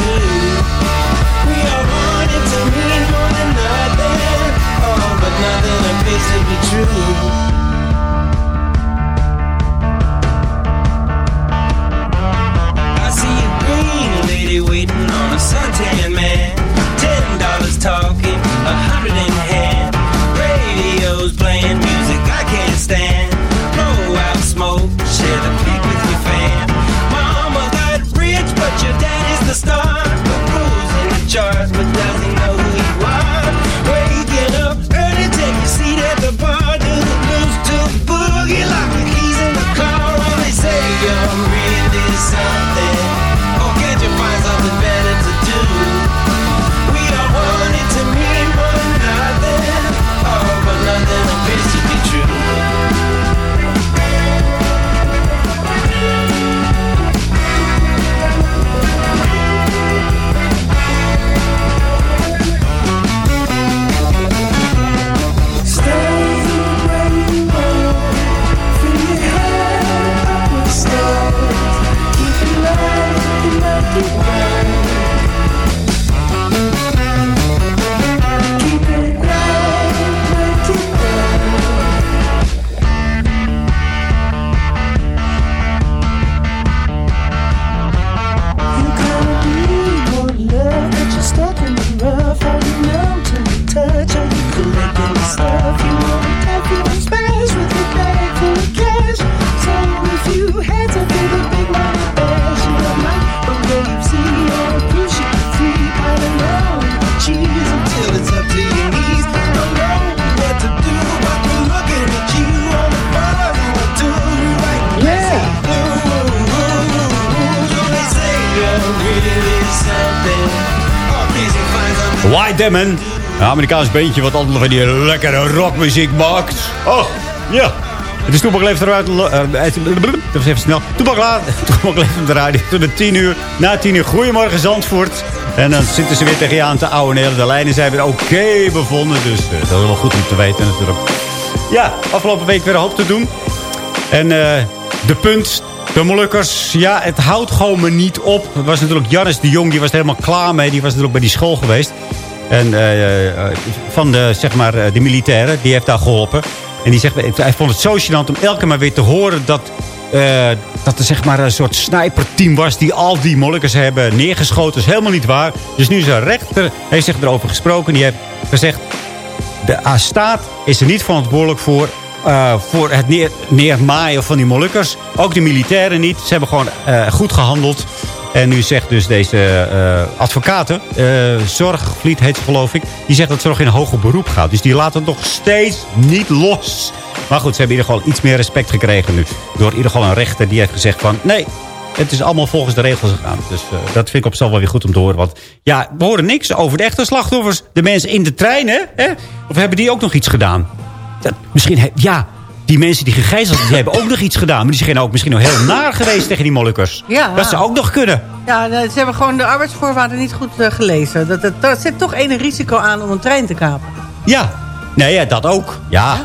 White Demon. Een Amerikaans beentje wat altijd van die lekkere rockmuziek maakt. Oh, ja. Het is Toepak leeft eruit. eh, Dat was even snel. Toepak laat. [laughs] Toepak leeft hem eruit. Tot de 10 uur. Na 10 uur. Goedemorgen Zandvoort. En dan zitten ze weer tegen je aan te ouwen. En de lijnen zijn weer oké bevonden. Dus eh, dat is wel goed om te weten natuurlijk. Ja, afgelopen week weer een hoop te doen. En eh, de punt, de Molukkers, ja, het houdt gewoon me niet op. Het was natuurlijk Jannes de Jong, die was er helemaal klaar mee. Die was natuurlijk bij die school geweest. En eh, eh, van de, zeg maar, eh, de militairen, die heeft daar geholpen. En die zegt, hij vond het zo gênant om elke maar weer te horen dat... eh, dat er zeg maar een soort sniperteam was die al die molkers hebben neergeschoten. Dat is helemaal niet waar. Dus nu is een rechter, heeft zich erover gesproken. Die heeft gezegd, de uh, staat is er niet verantwoordelijk voor... eh, voor het neer, neermaaien van die Molukkers. Ook de militairen niet. Ze hebben gewoon eh, goed gehandeld. En nu zegt dus deze eh advocaten, Zorgvliet heet ze geloof ik... die zegt dat ze nog in hoger beroep gaat. Dus die laten het nog steeds niet los. Maar goed, ze hebben in ieder geval iets meer respect gekregen nu. Door in ieder geval een rechter die heeft gezegd van... nee, het is allemaal volgens de regels gegaan. Dus dat vind ik op zichzelf wel weer goed om te horen. Want ja, we horen niks over de echte slachtoffers. De mensen in de treinen. Hè? Of hebben die ook nog iets gedaan? Dat, misschien, he- ja, die mensen die gegijzeld zijn, die hebben ook nog iets gedaan. Maar die zijn ook misschien nog heel naar geweest tegen die mollukkers. Ja. Dat zou ook nog kunnen. Ja, nou, ze hebben gewoon de arbeidsvoorwaarden niet goed eh, gelezen. Dat, dat, zit toch enig risico aan om een trein te kapen. Ja. Nee, ja, dat ook. Ja.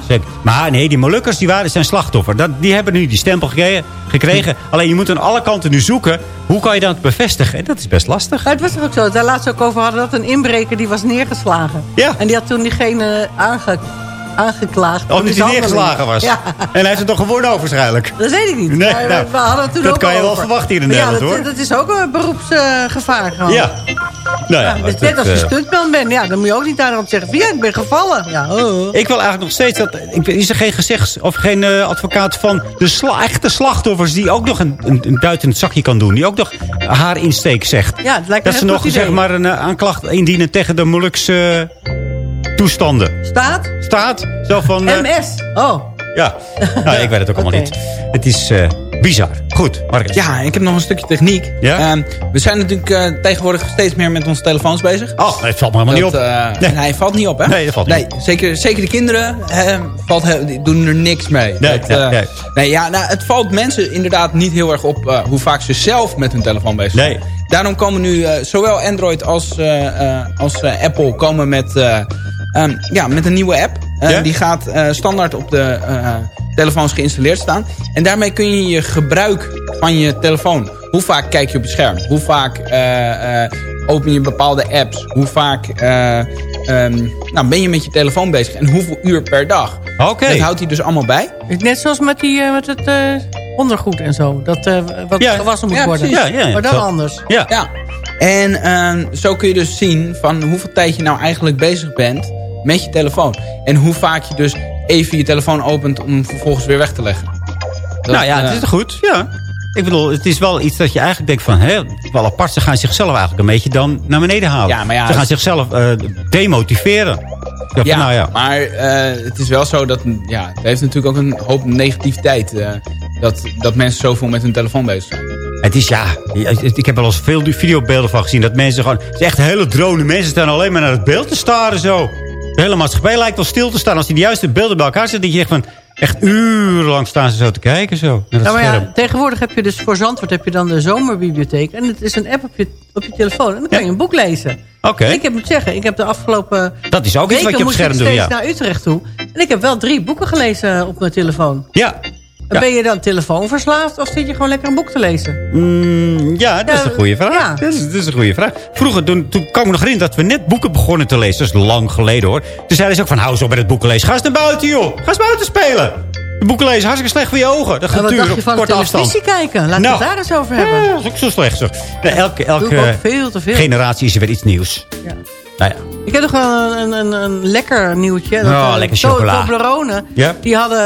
Maar nee, die Molukkers die waren, zijn slachtoffer. Dat, die hebben nu die stempel gekregen. gekregen. Alleen je moet aan alle kanten nu zoeken. Hoe kan je dat bevestigen? En dat is best lastig. Maar het was toch ook zo, dat daar laatst ook over hadden... dat een inbreker die was neergeslagen. Ja. En die had toen diegene aange, aangeklaagd. Of hij neergeslagen was. Ja. En hij heeft het toch gewonnen overschijnlijk. Dat weet ik niet. Nee, maar nou, we hadden het toen dat ook kan je wel over. verwachten hier in Nederland, ja, dat, hoor. dat is ook een beroepsgevaar gewoon. Ja. Nou ja, Dus net als je eh, stuntman bent, ja, dan moet je ook niet daarop zeggen... ja, ik ben gevallen. Ja, oh. Ik wil eigenlijk nog steeds dat. Ik, is er geen gezechts of geen eh, advocaat van de sla, echte slachtoffers. die ook nog een, een, een duit in het zakje kan doen? Die ook nog haar insteek zegt. Ja, het lijkt me dat ze nog zeg maar een eh, aanklacht indienen tegen de Molukse toestanden. Staat? Staat? Zo van. eh, MS. Oh. ja. Nou, ik weet het ook allemaal niet. Het is eh, bizar. Goed, Marcus. Ja, ik heb nog een stukje techniek. Ja? Ehm, we zijn natuurlijk eh, tegenwoordig steeds meer met onze telefoons bezig. Oh, het valt me helemaal niet op. eh, Nee. nee. hij valt niet op, hè? Nee, dat valt niet nee, Zeker, zeker de kinderen eh, valt, die doen er niks mee. Nee, Dat, nee, eh, nee. nee, ja, nou, het valt mensen inderdaad niet heel erg op hoe vaak ze zelf met hun telefoon bezig zijn. Nee. Daarom komen nu zowel Android als, als Apple komen met, eh, ehm, ja, met een nieuwe app. Eh, Ja? Die gaat eh, standaard op de eh, telefoons geïnstalleerd staan. En daarmee kun je je gebruik van je telefoon... Hoe vaak kijk je op het scherm? Hoe vaak eh, eh, open je bepaalde apps? Hoe vaak eh, ehm, nou, ben je met je telefoon bezig? En hoeveel uur per dag? Oké. Dat houdt hij dus allemaal bij. Net zoals met, die, met het eh, ondergoed en zo. Dat eh, wat Ja. gewassen moet Ja, worden. Ja, ja, ja. Maar dan Zo. anders. Ja. Ja. En ehm, zo kun je dus zien van hoeveel tijd je nou eigenlijk bezig bent met je telefoon. En hoe vaak je dus even je telefoon opent om hem vervolgens weer weg te leggen. Dat, nou ja, eh, het is goed. Ja. Ik bedoel, het is wel iets dat je eigenlijk denkt van... Hè, wel apart, ze gaan zichzelf eigenlijk een beetje dan naar beneden halen. Ja, maar ja, ze gaan zichzelf eh, demotiveren. Ja, van, ja, nou ja. maar eh, het is wel zo dat ja, het heeft natuurlijk ook een hoop negativiteit. eh, dat, dat mensen zoveel met hun telefoon bezig zijn. Het is ja, ik heb al eens veel videobeelden van gezien. Dat mensen gewoon, het is echt hele drone. Mensen staan alleen maar naar het beeld te staren zo. De hele maatschappij lijkt wel stil te staan. Als die de juiste beelden bij elkaar zetten. Dat je echt van, echt urenlang staan ze zo te kijken zo. Naar dat Ja, maar scherm. ja, tegenwoordig heb je dus voor Zandvoort heb je dan de zomerbibliotheek. En het is een app op je, op je telefoon. En dan kan je een boek lezen. Oké. Ik heb moet zeggen, ik heb de afgelopen Dat is ook iets wat je op scherm ik doet, steeds ja. naar Utrecht toe. En ik heb wel drie boeken gelezen op mijn telefoon. Ja. En Ben je dan telefoonverslaafd of zit je gewoon lekker een boek te lezen? Mm, ja, dat is Ja, een goede vraag. ja. Dat, is, dat is een goede vraag. Vroeger, toen, toen kwam ik nog herinneren dat we net boeken begonnen te lezen. Dat is lang geleden hoor. Toen zeiden ze ook van, hou op met het boeken lezen. Ga eens naar buiten joh. Ga eens buiten spelen. De boeken lezen, hartstikke slecht voor je ogen. Dat dacht je op van korte televisie afstand. kijken? Laten Nou. het daar eens over hebben. Ja, dat is ook zo slecht zo. Elke elke veel te veel. generatie is er weer iets nieuws. Ja. Nou ja. Ik heb nog wel een, een, een lekker nieuwtje. Dat, Oh, eh, lekker chocola. Toblerone. Ja? Die hadden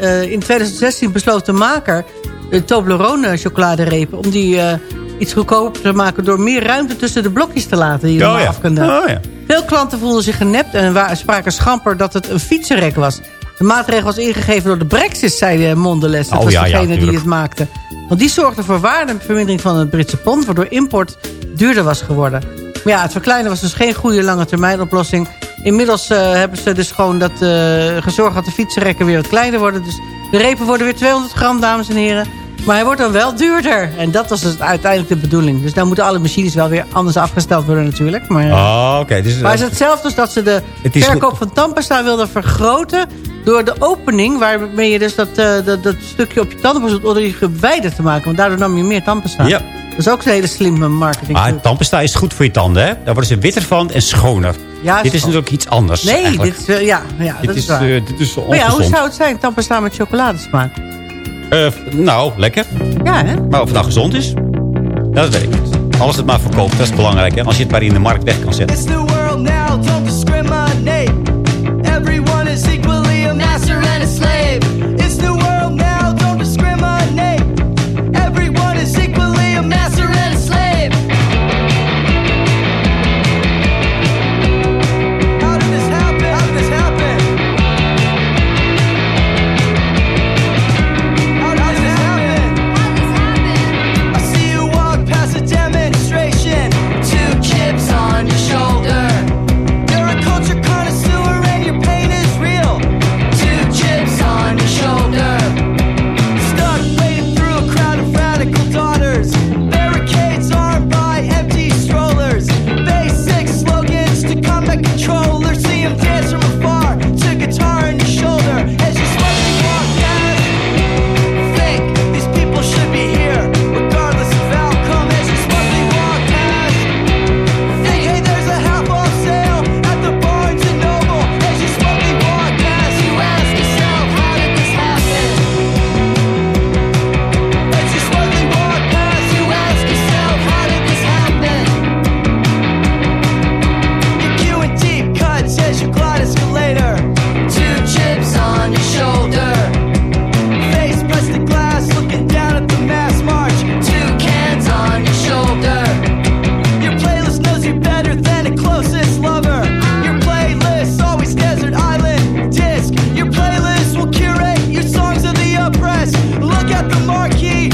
eh, in 2016 besloten de maker de Toblerone chocoladerepen... om die eh, iets goedkoper te maken door meer ruimte tussen de blokjes te laten die je Oh ja. af kunt. Oh ja. Veel klanten voelden zich genept en spraken schamper dat het een fietsenrek was. De maatregel was ingegeven door de Brexit, zei de Mondelez. Dat Oh, was ja, ja, degene die het maakte. Want die zorgde voor waardevermindering van het Britse pond... waardoor import duurder was geworden. Maar ja, het verkleinen was dus geen goede lange termijn oplossing. Inmiddels eh, hebben ze dus gewoon dat, eh, gezorgd dat de fietsenrekken weer wat kleiner worden. Dus de repen worden weer 200 gram, dames en heren. Maar hij wordt dan wel duurder. En dat was dus uiteindelijk de bedoeling. Dus dan moeten alle machines wel weer anders afgesteld worden natuurlijk. Maar, Oh, oké. Dus, maar is hetzelfde als dat ze de verkoop goed. van tandpasta wilden vergroten... door de opening waarmee je dus dat, dat, dat stukje op je tandenborstel... om die gewijder te maken. Want daardoor nam je meer tandpasta. Ja. Dat is ook een hele slimme marketing. Maar tandpasta is goed voor je tanden, hè? Daar worden ze witter van en schoner. Ja, dit is natuurlijk iets anders. nee, eigenlijk. dit is, eh, ja, ja, Dit dat is, is, waar. eh, dit is maar ja, hoe zou het zijn? Tandpasta met chocoladesmaak. Eh, nou, lekker. Ja, hè? Maar of het nou gezond is, dat weet ik niet. Alles het maar verkoopt, dat is belangrijk. Hè? Als je het maar in de markt weg kan zetten. Look at the marquee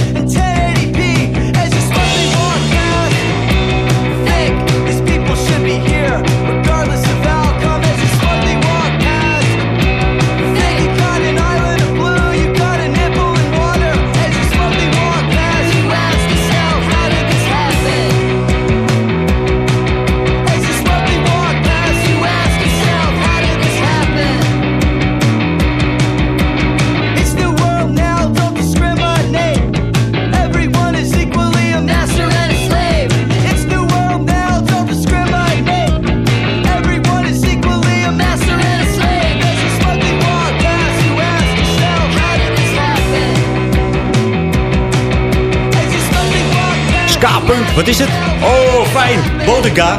wat is het? Oh, fijn. Bodega.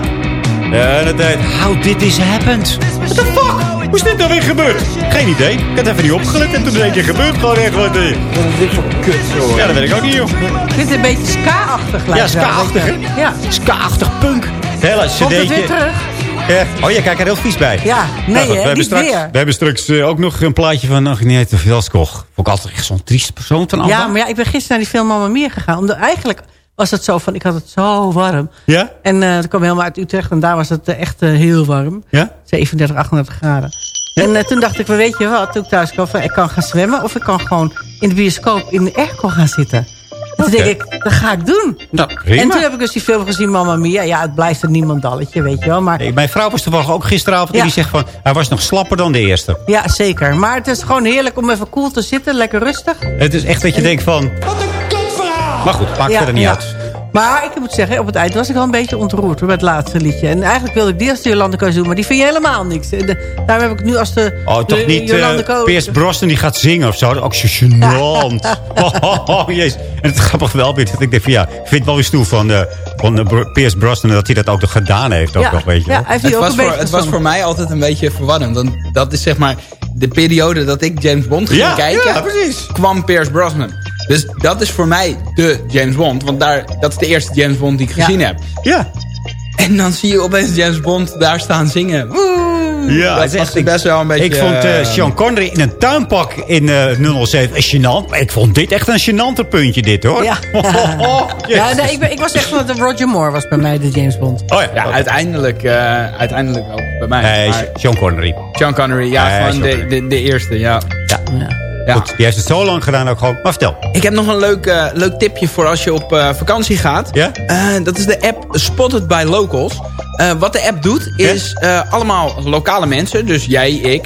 En het heet How Did This Happened? What the fuck? Hoe is dit nou weer gebeurd? Geen idee. Ik had even niet opgelet en toen is het een keer gebeurd. Gewoon echt wat... eh. Kut, zo. Ja, dat weet ik ook niet, joh. Dit is een beetje ska-achtig. Ja, lijkt wel, ska-achtig, hè? Ja. Ska-achtig punk. Het hele Komt het weer cd'tje. terug? Eh, oh, je kijkt er heel vies bij. Ja, nee, Nou goed, hè, we, hebben niet straks, weer. we hebben straks eh, ook nog een plaatje van Agnete Velskoch. Vond ik altijd echt zo'n trieste persoon van Abba. Ja, maar ja, ik ben gisteren naar die film Mamma Mia gegaan. Omdat eigenlijk was het zo van, ik had het zo warm. Ja? En eh dat kwam helemaal uit Utrecht. En daar was het eh, echt eh, heel warm. Ja? 37, 38 graden. En toen dacht ik, weet je wat, toen ik thuis kwam, van, ik kan gaan zwemmen... of ik kan gewoon in de bioscoop in de airco gaan zitten. En toen denk ik, dat ga ik doen. Nou, prima. En toen heb ik dus die film gezien, Mamma Mia. Ja, het blijft een niemandalletje, weet je wel. Maar Nee, mijn vrouw was toevallig ook gisteravond. En die zegt van, hij was nog slapper dan de eerste. ja, zeker. Maar het is gewoon heerlijk om even cool te zitten, lekker rustig. Het is echt dat je denkt van... Maar goed, maakt Ja, verder niet ja. uit. Maar ik moet zeggen, op het eind was ik wel een beetje ontroerd hoor, met het laatste liedje. En eigenlijk wilde ik die als de Jolande Koos doen, maar die vind je helemaal niks. En de- daarom heb ik nu als de, Oh, toch de niet uh, Koos- Pierce Brosnan die gaat zingen of zo. Dat is ook zo gênant. oh, [laughs] oh, oh, jezus. En het grappig wel weer dat ik denk van ja, ik vind het wel weer stoel van, eh van eh, Pierce Brosnan dat hij dat ook nog gedaan heeft. Ook Ja, nog, weet je ja, wel. hij heeft Het ook was, een voor, het was voor mij altijd een beetje verwarrend. Want dat is zeg maar de periode dat ik James Bond ging Ja, kijken. ja, precies. kwam Pierce Brosnan. Dus dat is voor mij de James Bond. Want daar, dat is de eerste James Bond die ik Ja. gezien heb. Ja. En dan zie je opeens James Bond daar staan zingen. Woe! Ja, dat is was echt- best wel een beetje... Ik vond eh eh, Sean Connery in een tuinpak in eh 007 is gênant. Maar ik vond dit echt een gênanter puntje dit hoor. Ja, [laughs] ja nee, ik, ben, ik was echt van de Roger Moore was bij mij de James Bond. Oh ja, Ja, uiteindelijk, eh, uiteindelijk wel bij mij. Nee, Maar Sean Connery. Sean Connery, ja, Nee, gewoon Sean de, de, de eerste, ja. Ja. Ja. Goed, die heeft het zo lang gedaan ook gewoon. Maar vertel. Ik heb nog een leuk, eh, leuk tipje voor als je op eh, vakantie gaat. Ja? Eh, dat is de app Spotted by Locals. Wat de app doet, is allemaal lokale mensen, dus jij, ik,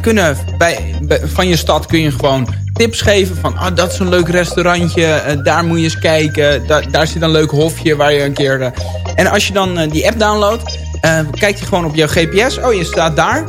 kunnen bij, bij- van je stad kun je gewoon tips geven van... Ah, dat is een leuk restaurantje, daar moet je eens kijken. Da daar zit een leuk hofje waar je een keer... en als je dan die app downloadt, eh, kijk je gewoon op jouw GPS. Oh, je staat daar,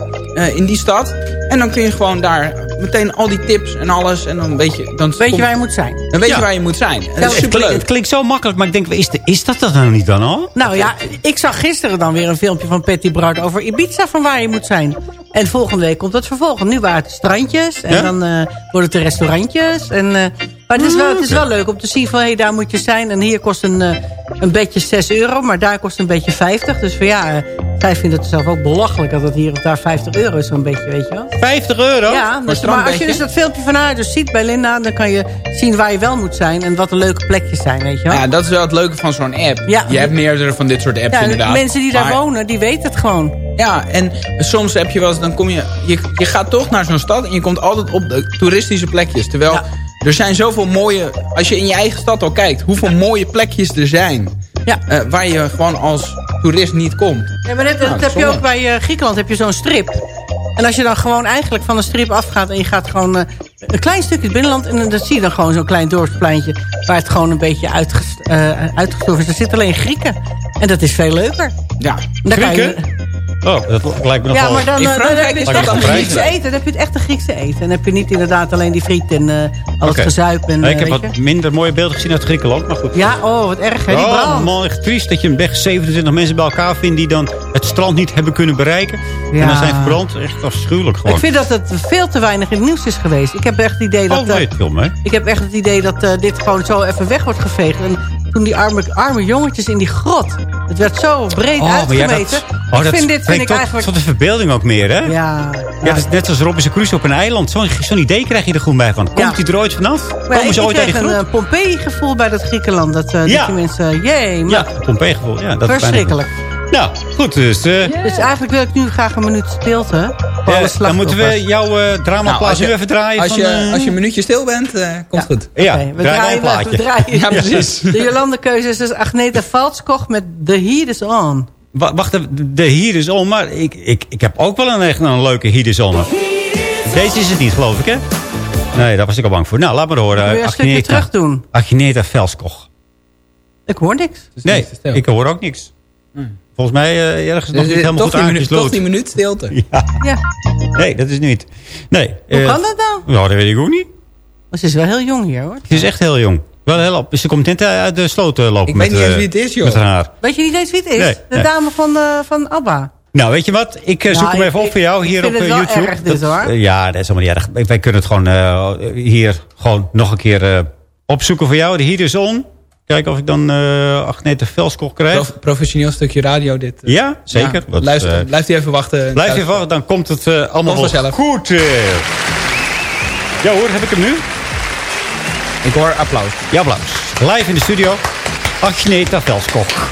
in die stad. En dan kun je gewoon daar meteen al die tips en alles. En dan weet je... Dan Weet je waar je moet zijn? Dan weet Ja. je waar je moet zijn. En dat is het, klinkt, superleuk. het klinkt zo makkelijk, maar ik denk, is, de- is dat dat dan niet dan al? Nou ja, ik zag gisteren dan weer een filmpje van Patty Bart over Ibiza van waar je moet zijn. En volgende week komt het vervolg. Nu waren het strandjes en Ja? dan eh, worden het de restaurantjes. En, eh, maar het is, wel, het is wel leuk om te zien van, hé, daar moet je zijn. En hier kost een, eh, een bedje 6 euro, maar daar kost een beetje 50. Dus van ja, zij vinden het zelf ook belachelijk dat het hier of daar 50 euro is, zo'n beetje, weet je wel. 50 euro? Ja, dus, maar als je dus dat filmpje van haar dus ziet bij Linda... dan kan je zien waar je wel moet zijn en wat de leuke plekjes zijn, weet je wel. Ja, dat is wel het leuke van zo'n app. Ja. Je hebt meerdere van dit soort apps Ja, inderdaad. mensen die daar Maar- wonen, die weten het gewoon. Ja, en soms heb je wel eens, dan kom je, je, je gaat toch naar zo'n stad en je komt altijd op de toeristische plekjes. Terwijl er zijn zoveel mooie, als je in je eigen stad al kijkt, hoeveel mooie plekjes er zijn. Ja. eh, waar je gewoon als toerist niet komt. Ja, maar dat, dat Nou, heb je ook bij eh, Griekenland, heb je zo'n strip. En als je dan gewoon eigenlijk van de strip afgaat... en je gaat gewoon eh, een klein stukje het binnenland... en dan- zie je dan gewoon zo'n klein dorpspleintje... waar het gewoon een beetje uitges, uitgestorven is. Er zitten alleen Grieken. En dat is veel leuker. Ja. Grieken? Oh, dat lijkt me nog ja, wel... maar dan, In eh, dan heb je is het dat dan Griekse eten. Dan heb je het echte Griekse eten. En dan heb je niet inderdaad alleen die friet en eh, al het gezuip. En, Nee, ik eh, heb wat je. minder mooie beelden gezien uit Griekenland, maar goed. Ja, oh, wat erg, hè, die Oh, brand. man, echt triest dat je een weg 27 mensen bij elkaar vindt... die dan het strand niet hebben kunnen bereiken. Ja. En dan zijn verbrand. Echt afschuwelijk gewoon. Ik vind dat het veel te weinig in het nieuws is geweest. Ik heb echt het idee dat... Oh, nee, film, hè? Ik heb echt het idee dat eh, dit gewoon zo even weg wordt geveegd. En toen die arme, arme jongetjes in die grot. Het werd zo breed Oh, maar ja, uitgemeten. oh, ik dat vind dit vind ik tot- eigenlijk... tot de verbeelding ook meer, hè? Ja, Ja, dat is net zoals Robinson Crusoe op een eiland. Zo'n idee krijg je er gewoon bij van. Komt Ja. hij er ooit vanaf? Komen ik, ze ooit uit die kreeg een eh, Pompeii-gevoel bij dat Griekenland. Dat, Ja. dat die mensen... Jee, maar Ja, Pompeii-gevoel. Ja, dat is verschrikkelijk. Nou, goed. Dus, eh, Dus eigenlijk wil ik nu graag een minuut stilte. Eh, dan moeten we jouw eh dramaplaats Nou, als je- nu even draaien. Als van, je, eh, als je een minuutje stil bent, eh, komt het goed. ja, Oké, we draai maar een draaien, we plaatje. draaien. Ja, precies. De Jolande-keuze is dus Agneta Valtskoch met The Heat is On. Wa- Wacht even, de hier is on. Maar ik, ik, ik heb ook wel een, echt een leuke hier is on. Deze is het niet, geloof ik, hè? Nee, daar was ik al bang voor. Nou, laat maar horen. Wil je een stukje terug doen? Agneta Velskoch. Ik hoor niks. Nee, ik hoor ook niks. Volgens mij uh, ergens nog Dus, niet eh, helemaal toch, goed die toch die minuut stilte. [laughs] Ja. Ja. Nee, dat is niet. Nee. Hoe eh, kan dat nou? Nou, dat weet ik ook niet. Ze is wel heel jong hier, hoor. Ze is echt heel jong. Wel heel op. Ze komt net uit de sloot eh, lopen Ik met, weet niet eens eh, wie het is, joh. Met haar. Weet je niet eens wie het is? Nee, de nee. dame van, eh, van ABBA. Nou, weet je wat? Ik eh, zoek Nou, hem ik- even op voor jou ik hier op het eh, wel YouTube. erg Dat- hoor. eh, ja, dat is helemaal niet erg. Wij kunnen het gewoon eh, hier gewoon nog een keer eh, opzoeken voor jou. De Hier is on. Kijken of ik dan eh Agnete Velskog krijg. Prof- professioneel stukje radio dit. eh. Ja, zeker. Ja, Want, luister, eh, blijft u even wachten. Blijf even wachten, dan komt het allemaal Komt vanzelf. goed. Ja hoor, heb ik hem nu? Ik hoor applaus. Ja, applaus. Live in de studio. Agneta Velskog.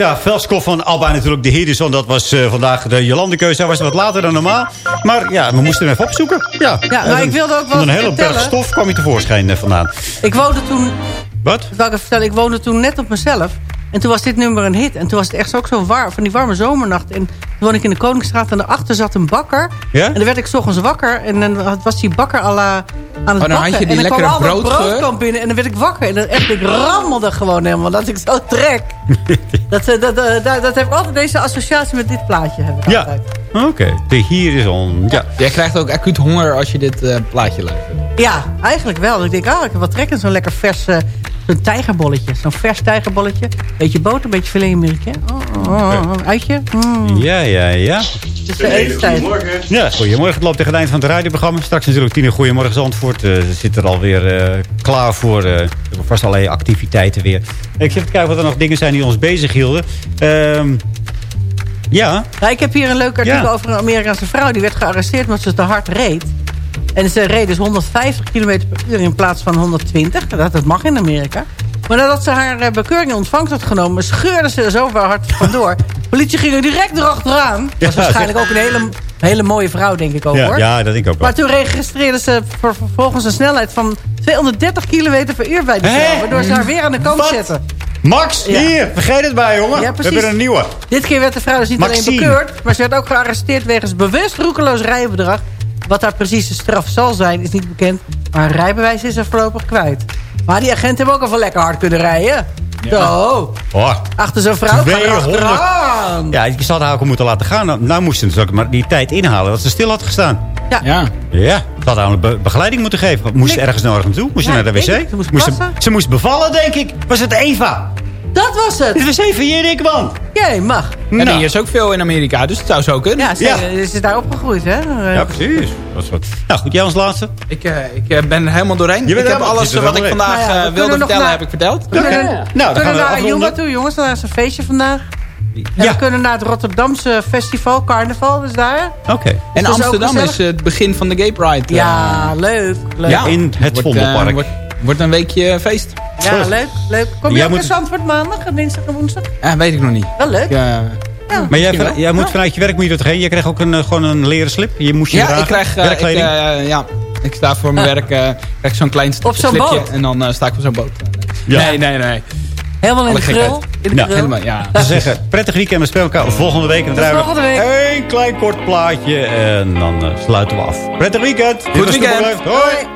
Velskov van Alba natuurlijk de Hedison. Dat was eh, vandaag de Jolandekeuze. Hij was wat later dan normaal. Maar ja, we moesten hem even opzoeken. Ja, Ja, maar ik wilde ook wel Een hele berg stof kwam hij tevoorschijn eh, vandaan. Ik woonde toen... Wat? Dat ik. Ik woonde toen net op mezelf. En toen was dit nummer een hit. En toen was het echt ook zo warm. Van die warme zomernacht. En toen woonde ik in de Koningsstraat. En daarachter zat een bakker. Ja? En dan werd ik 's ochtends wakker. En dan was die bakker al aan het dan bakken. had je die en dan kwam lekkere al dat brood kwam binnen. En dan werd ik wakker. En dan echt, ik rammelde gewoon helemaal. Dat ik zo trek. [laughs] dat, eh, dat, eh, dat, dat heb ik altijd deze associatie met dit plaatje. Heb ik Ja, altijd. oké. De Hedison. Ja. Jij krijgt ook acuut honger als je dit eh, plaatje luistert. Ja, eigenlijk wel. Ik denk, ah, ik heb wat trek in zo'n lekker vers... eh, zo'n tijgerbolletje. Zo'n vers tijgerbolletje. Beetje boter, beetje filet Amerika. Oh, oh, oh, oh, uitje. Mm. Ja, ja, ja. Het is de etenstijd. Ja, goedemorgen. Het loopt tegen het eind van het radioprogramma. Straks natuurlijk tien uur Goedemorgen Zandvoort. Eh, ze zit er alweer eh klaar voor. eh, we hebben vast allerlei activiteiten weer. Ik zit te kijken wat er nog dingen zijn die ons bezig hielden. Ehm, ja. Ja, ik heb hier een leuk artikel Ja. over een Amerikaanse vrouw. Die werd gearresteerd omdat ze te hard reed. En ze reed dus 150 km per uur in plaats van 120. Dat, dat mag in Amerika. Maar nadat ze haar eh, bekeuring in ontvangst had genomen... scheurde ze er zo hard vandoor. [laughs] Politie ging er direct erachteraan. Dat was Ja, waarschijnlijk ook een hele, hele mooie vrouw, denk ik ook, Ja, hoor. ja, dat denk ik ook wel. Maar toen registreerden ze ver- vervolgens een snelheid van 230 km per uur bij Hè? vrouw. Waardoor ze haar weer aan de kant Wat? zetten. Max, hier, vergeet het bij, jongen. Ja, we hebben een nieuwe. Dit keer werd de vrouw dus niet alleen bekeurd... maar ze werd ook gearresteerd wegens bewust roekeloos rijbedrag. Wat haar precieze straf zal zijn, is niet bekend. Maar rijbewijs is er voorlopig kwijt. Maar die agenten hebben ook al wel lekker hard kunnen rijden. Zo. Oh, Achter zo'n vrouw gaan er 200. achteraan. Ja, je zou haar ook moeten laten gaan. Nou, nou moesten ze ook maar die tijd inhalen dat ze stil had gestaan. Ja. Ja. Ja, ze hadden haar be- begeleiding moeten geven. Moest ze ergens nodig naartoe? Moest ze Ja, naar de wc? Ze moest ze moest bevallen, denk ik. Was het Eva? Dat was het. Dit was even hier, ik man. Jij mag. En Nou. hier is ook veel in Amerika, dus het zou zo kunnen. Ja, ze, Ja. ze is daar opgegroeid, hè? Ja, precies. Dat is wat. Nou goed, jij als laatste. Ik, eh, ik eh, ben helemaal doorheen. Ik heb alles wat ik vandaag. Nou ja, eh, wilde vertellen, naar- heb ik verteld. We kunnen, Nou, dan kunnen we naar toe, jongens. Daar is een feestje vandaag. En Ja. we kunnen naar het Rotterdamse festival, carnaval, dus daar. Oké. En Dus ook Amsterdam is het begin van de Gay Pride. Ja, leuk. leuk. Ja. In het Vondelpark. Wordt, een weekje feest. Ja, leuk, leuk. Kom je Jij ook moet- in Zandvoort maandag, dinsdag en woensdag? Eh, weet ik nog niet. Wel leuk. Ja. Maar jij, jij moet Ja. vanuit je werk moet je er toch heen? Je kreeg ook een, eh, gewoon een leren slip. Je moest je ja, dragen. ik krijg, eh, ik, eh, ja, ik sta voor mijn werk, eh, krijg ik zo'n klein Op zo'n slipje boot? en dan eh, sta ik op zo'n boot. Ja. Nee, nee, nee. Helemaal in de grill. In de Ja, grill. Helemaal, ja. Ze zeggen, prettig weekend. We spelen elkaar volgende week. En dan volgende week. we één klein kort plaatje. En dan sluiten we af. Prettig weekend. Was weekend. Hoi.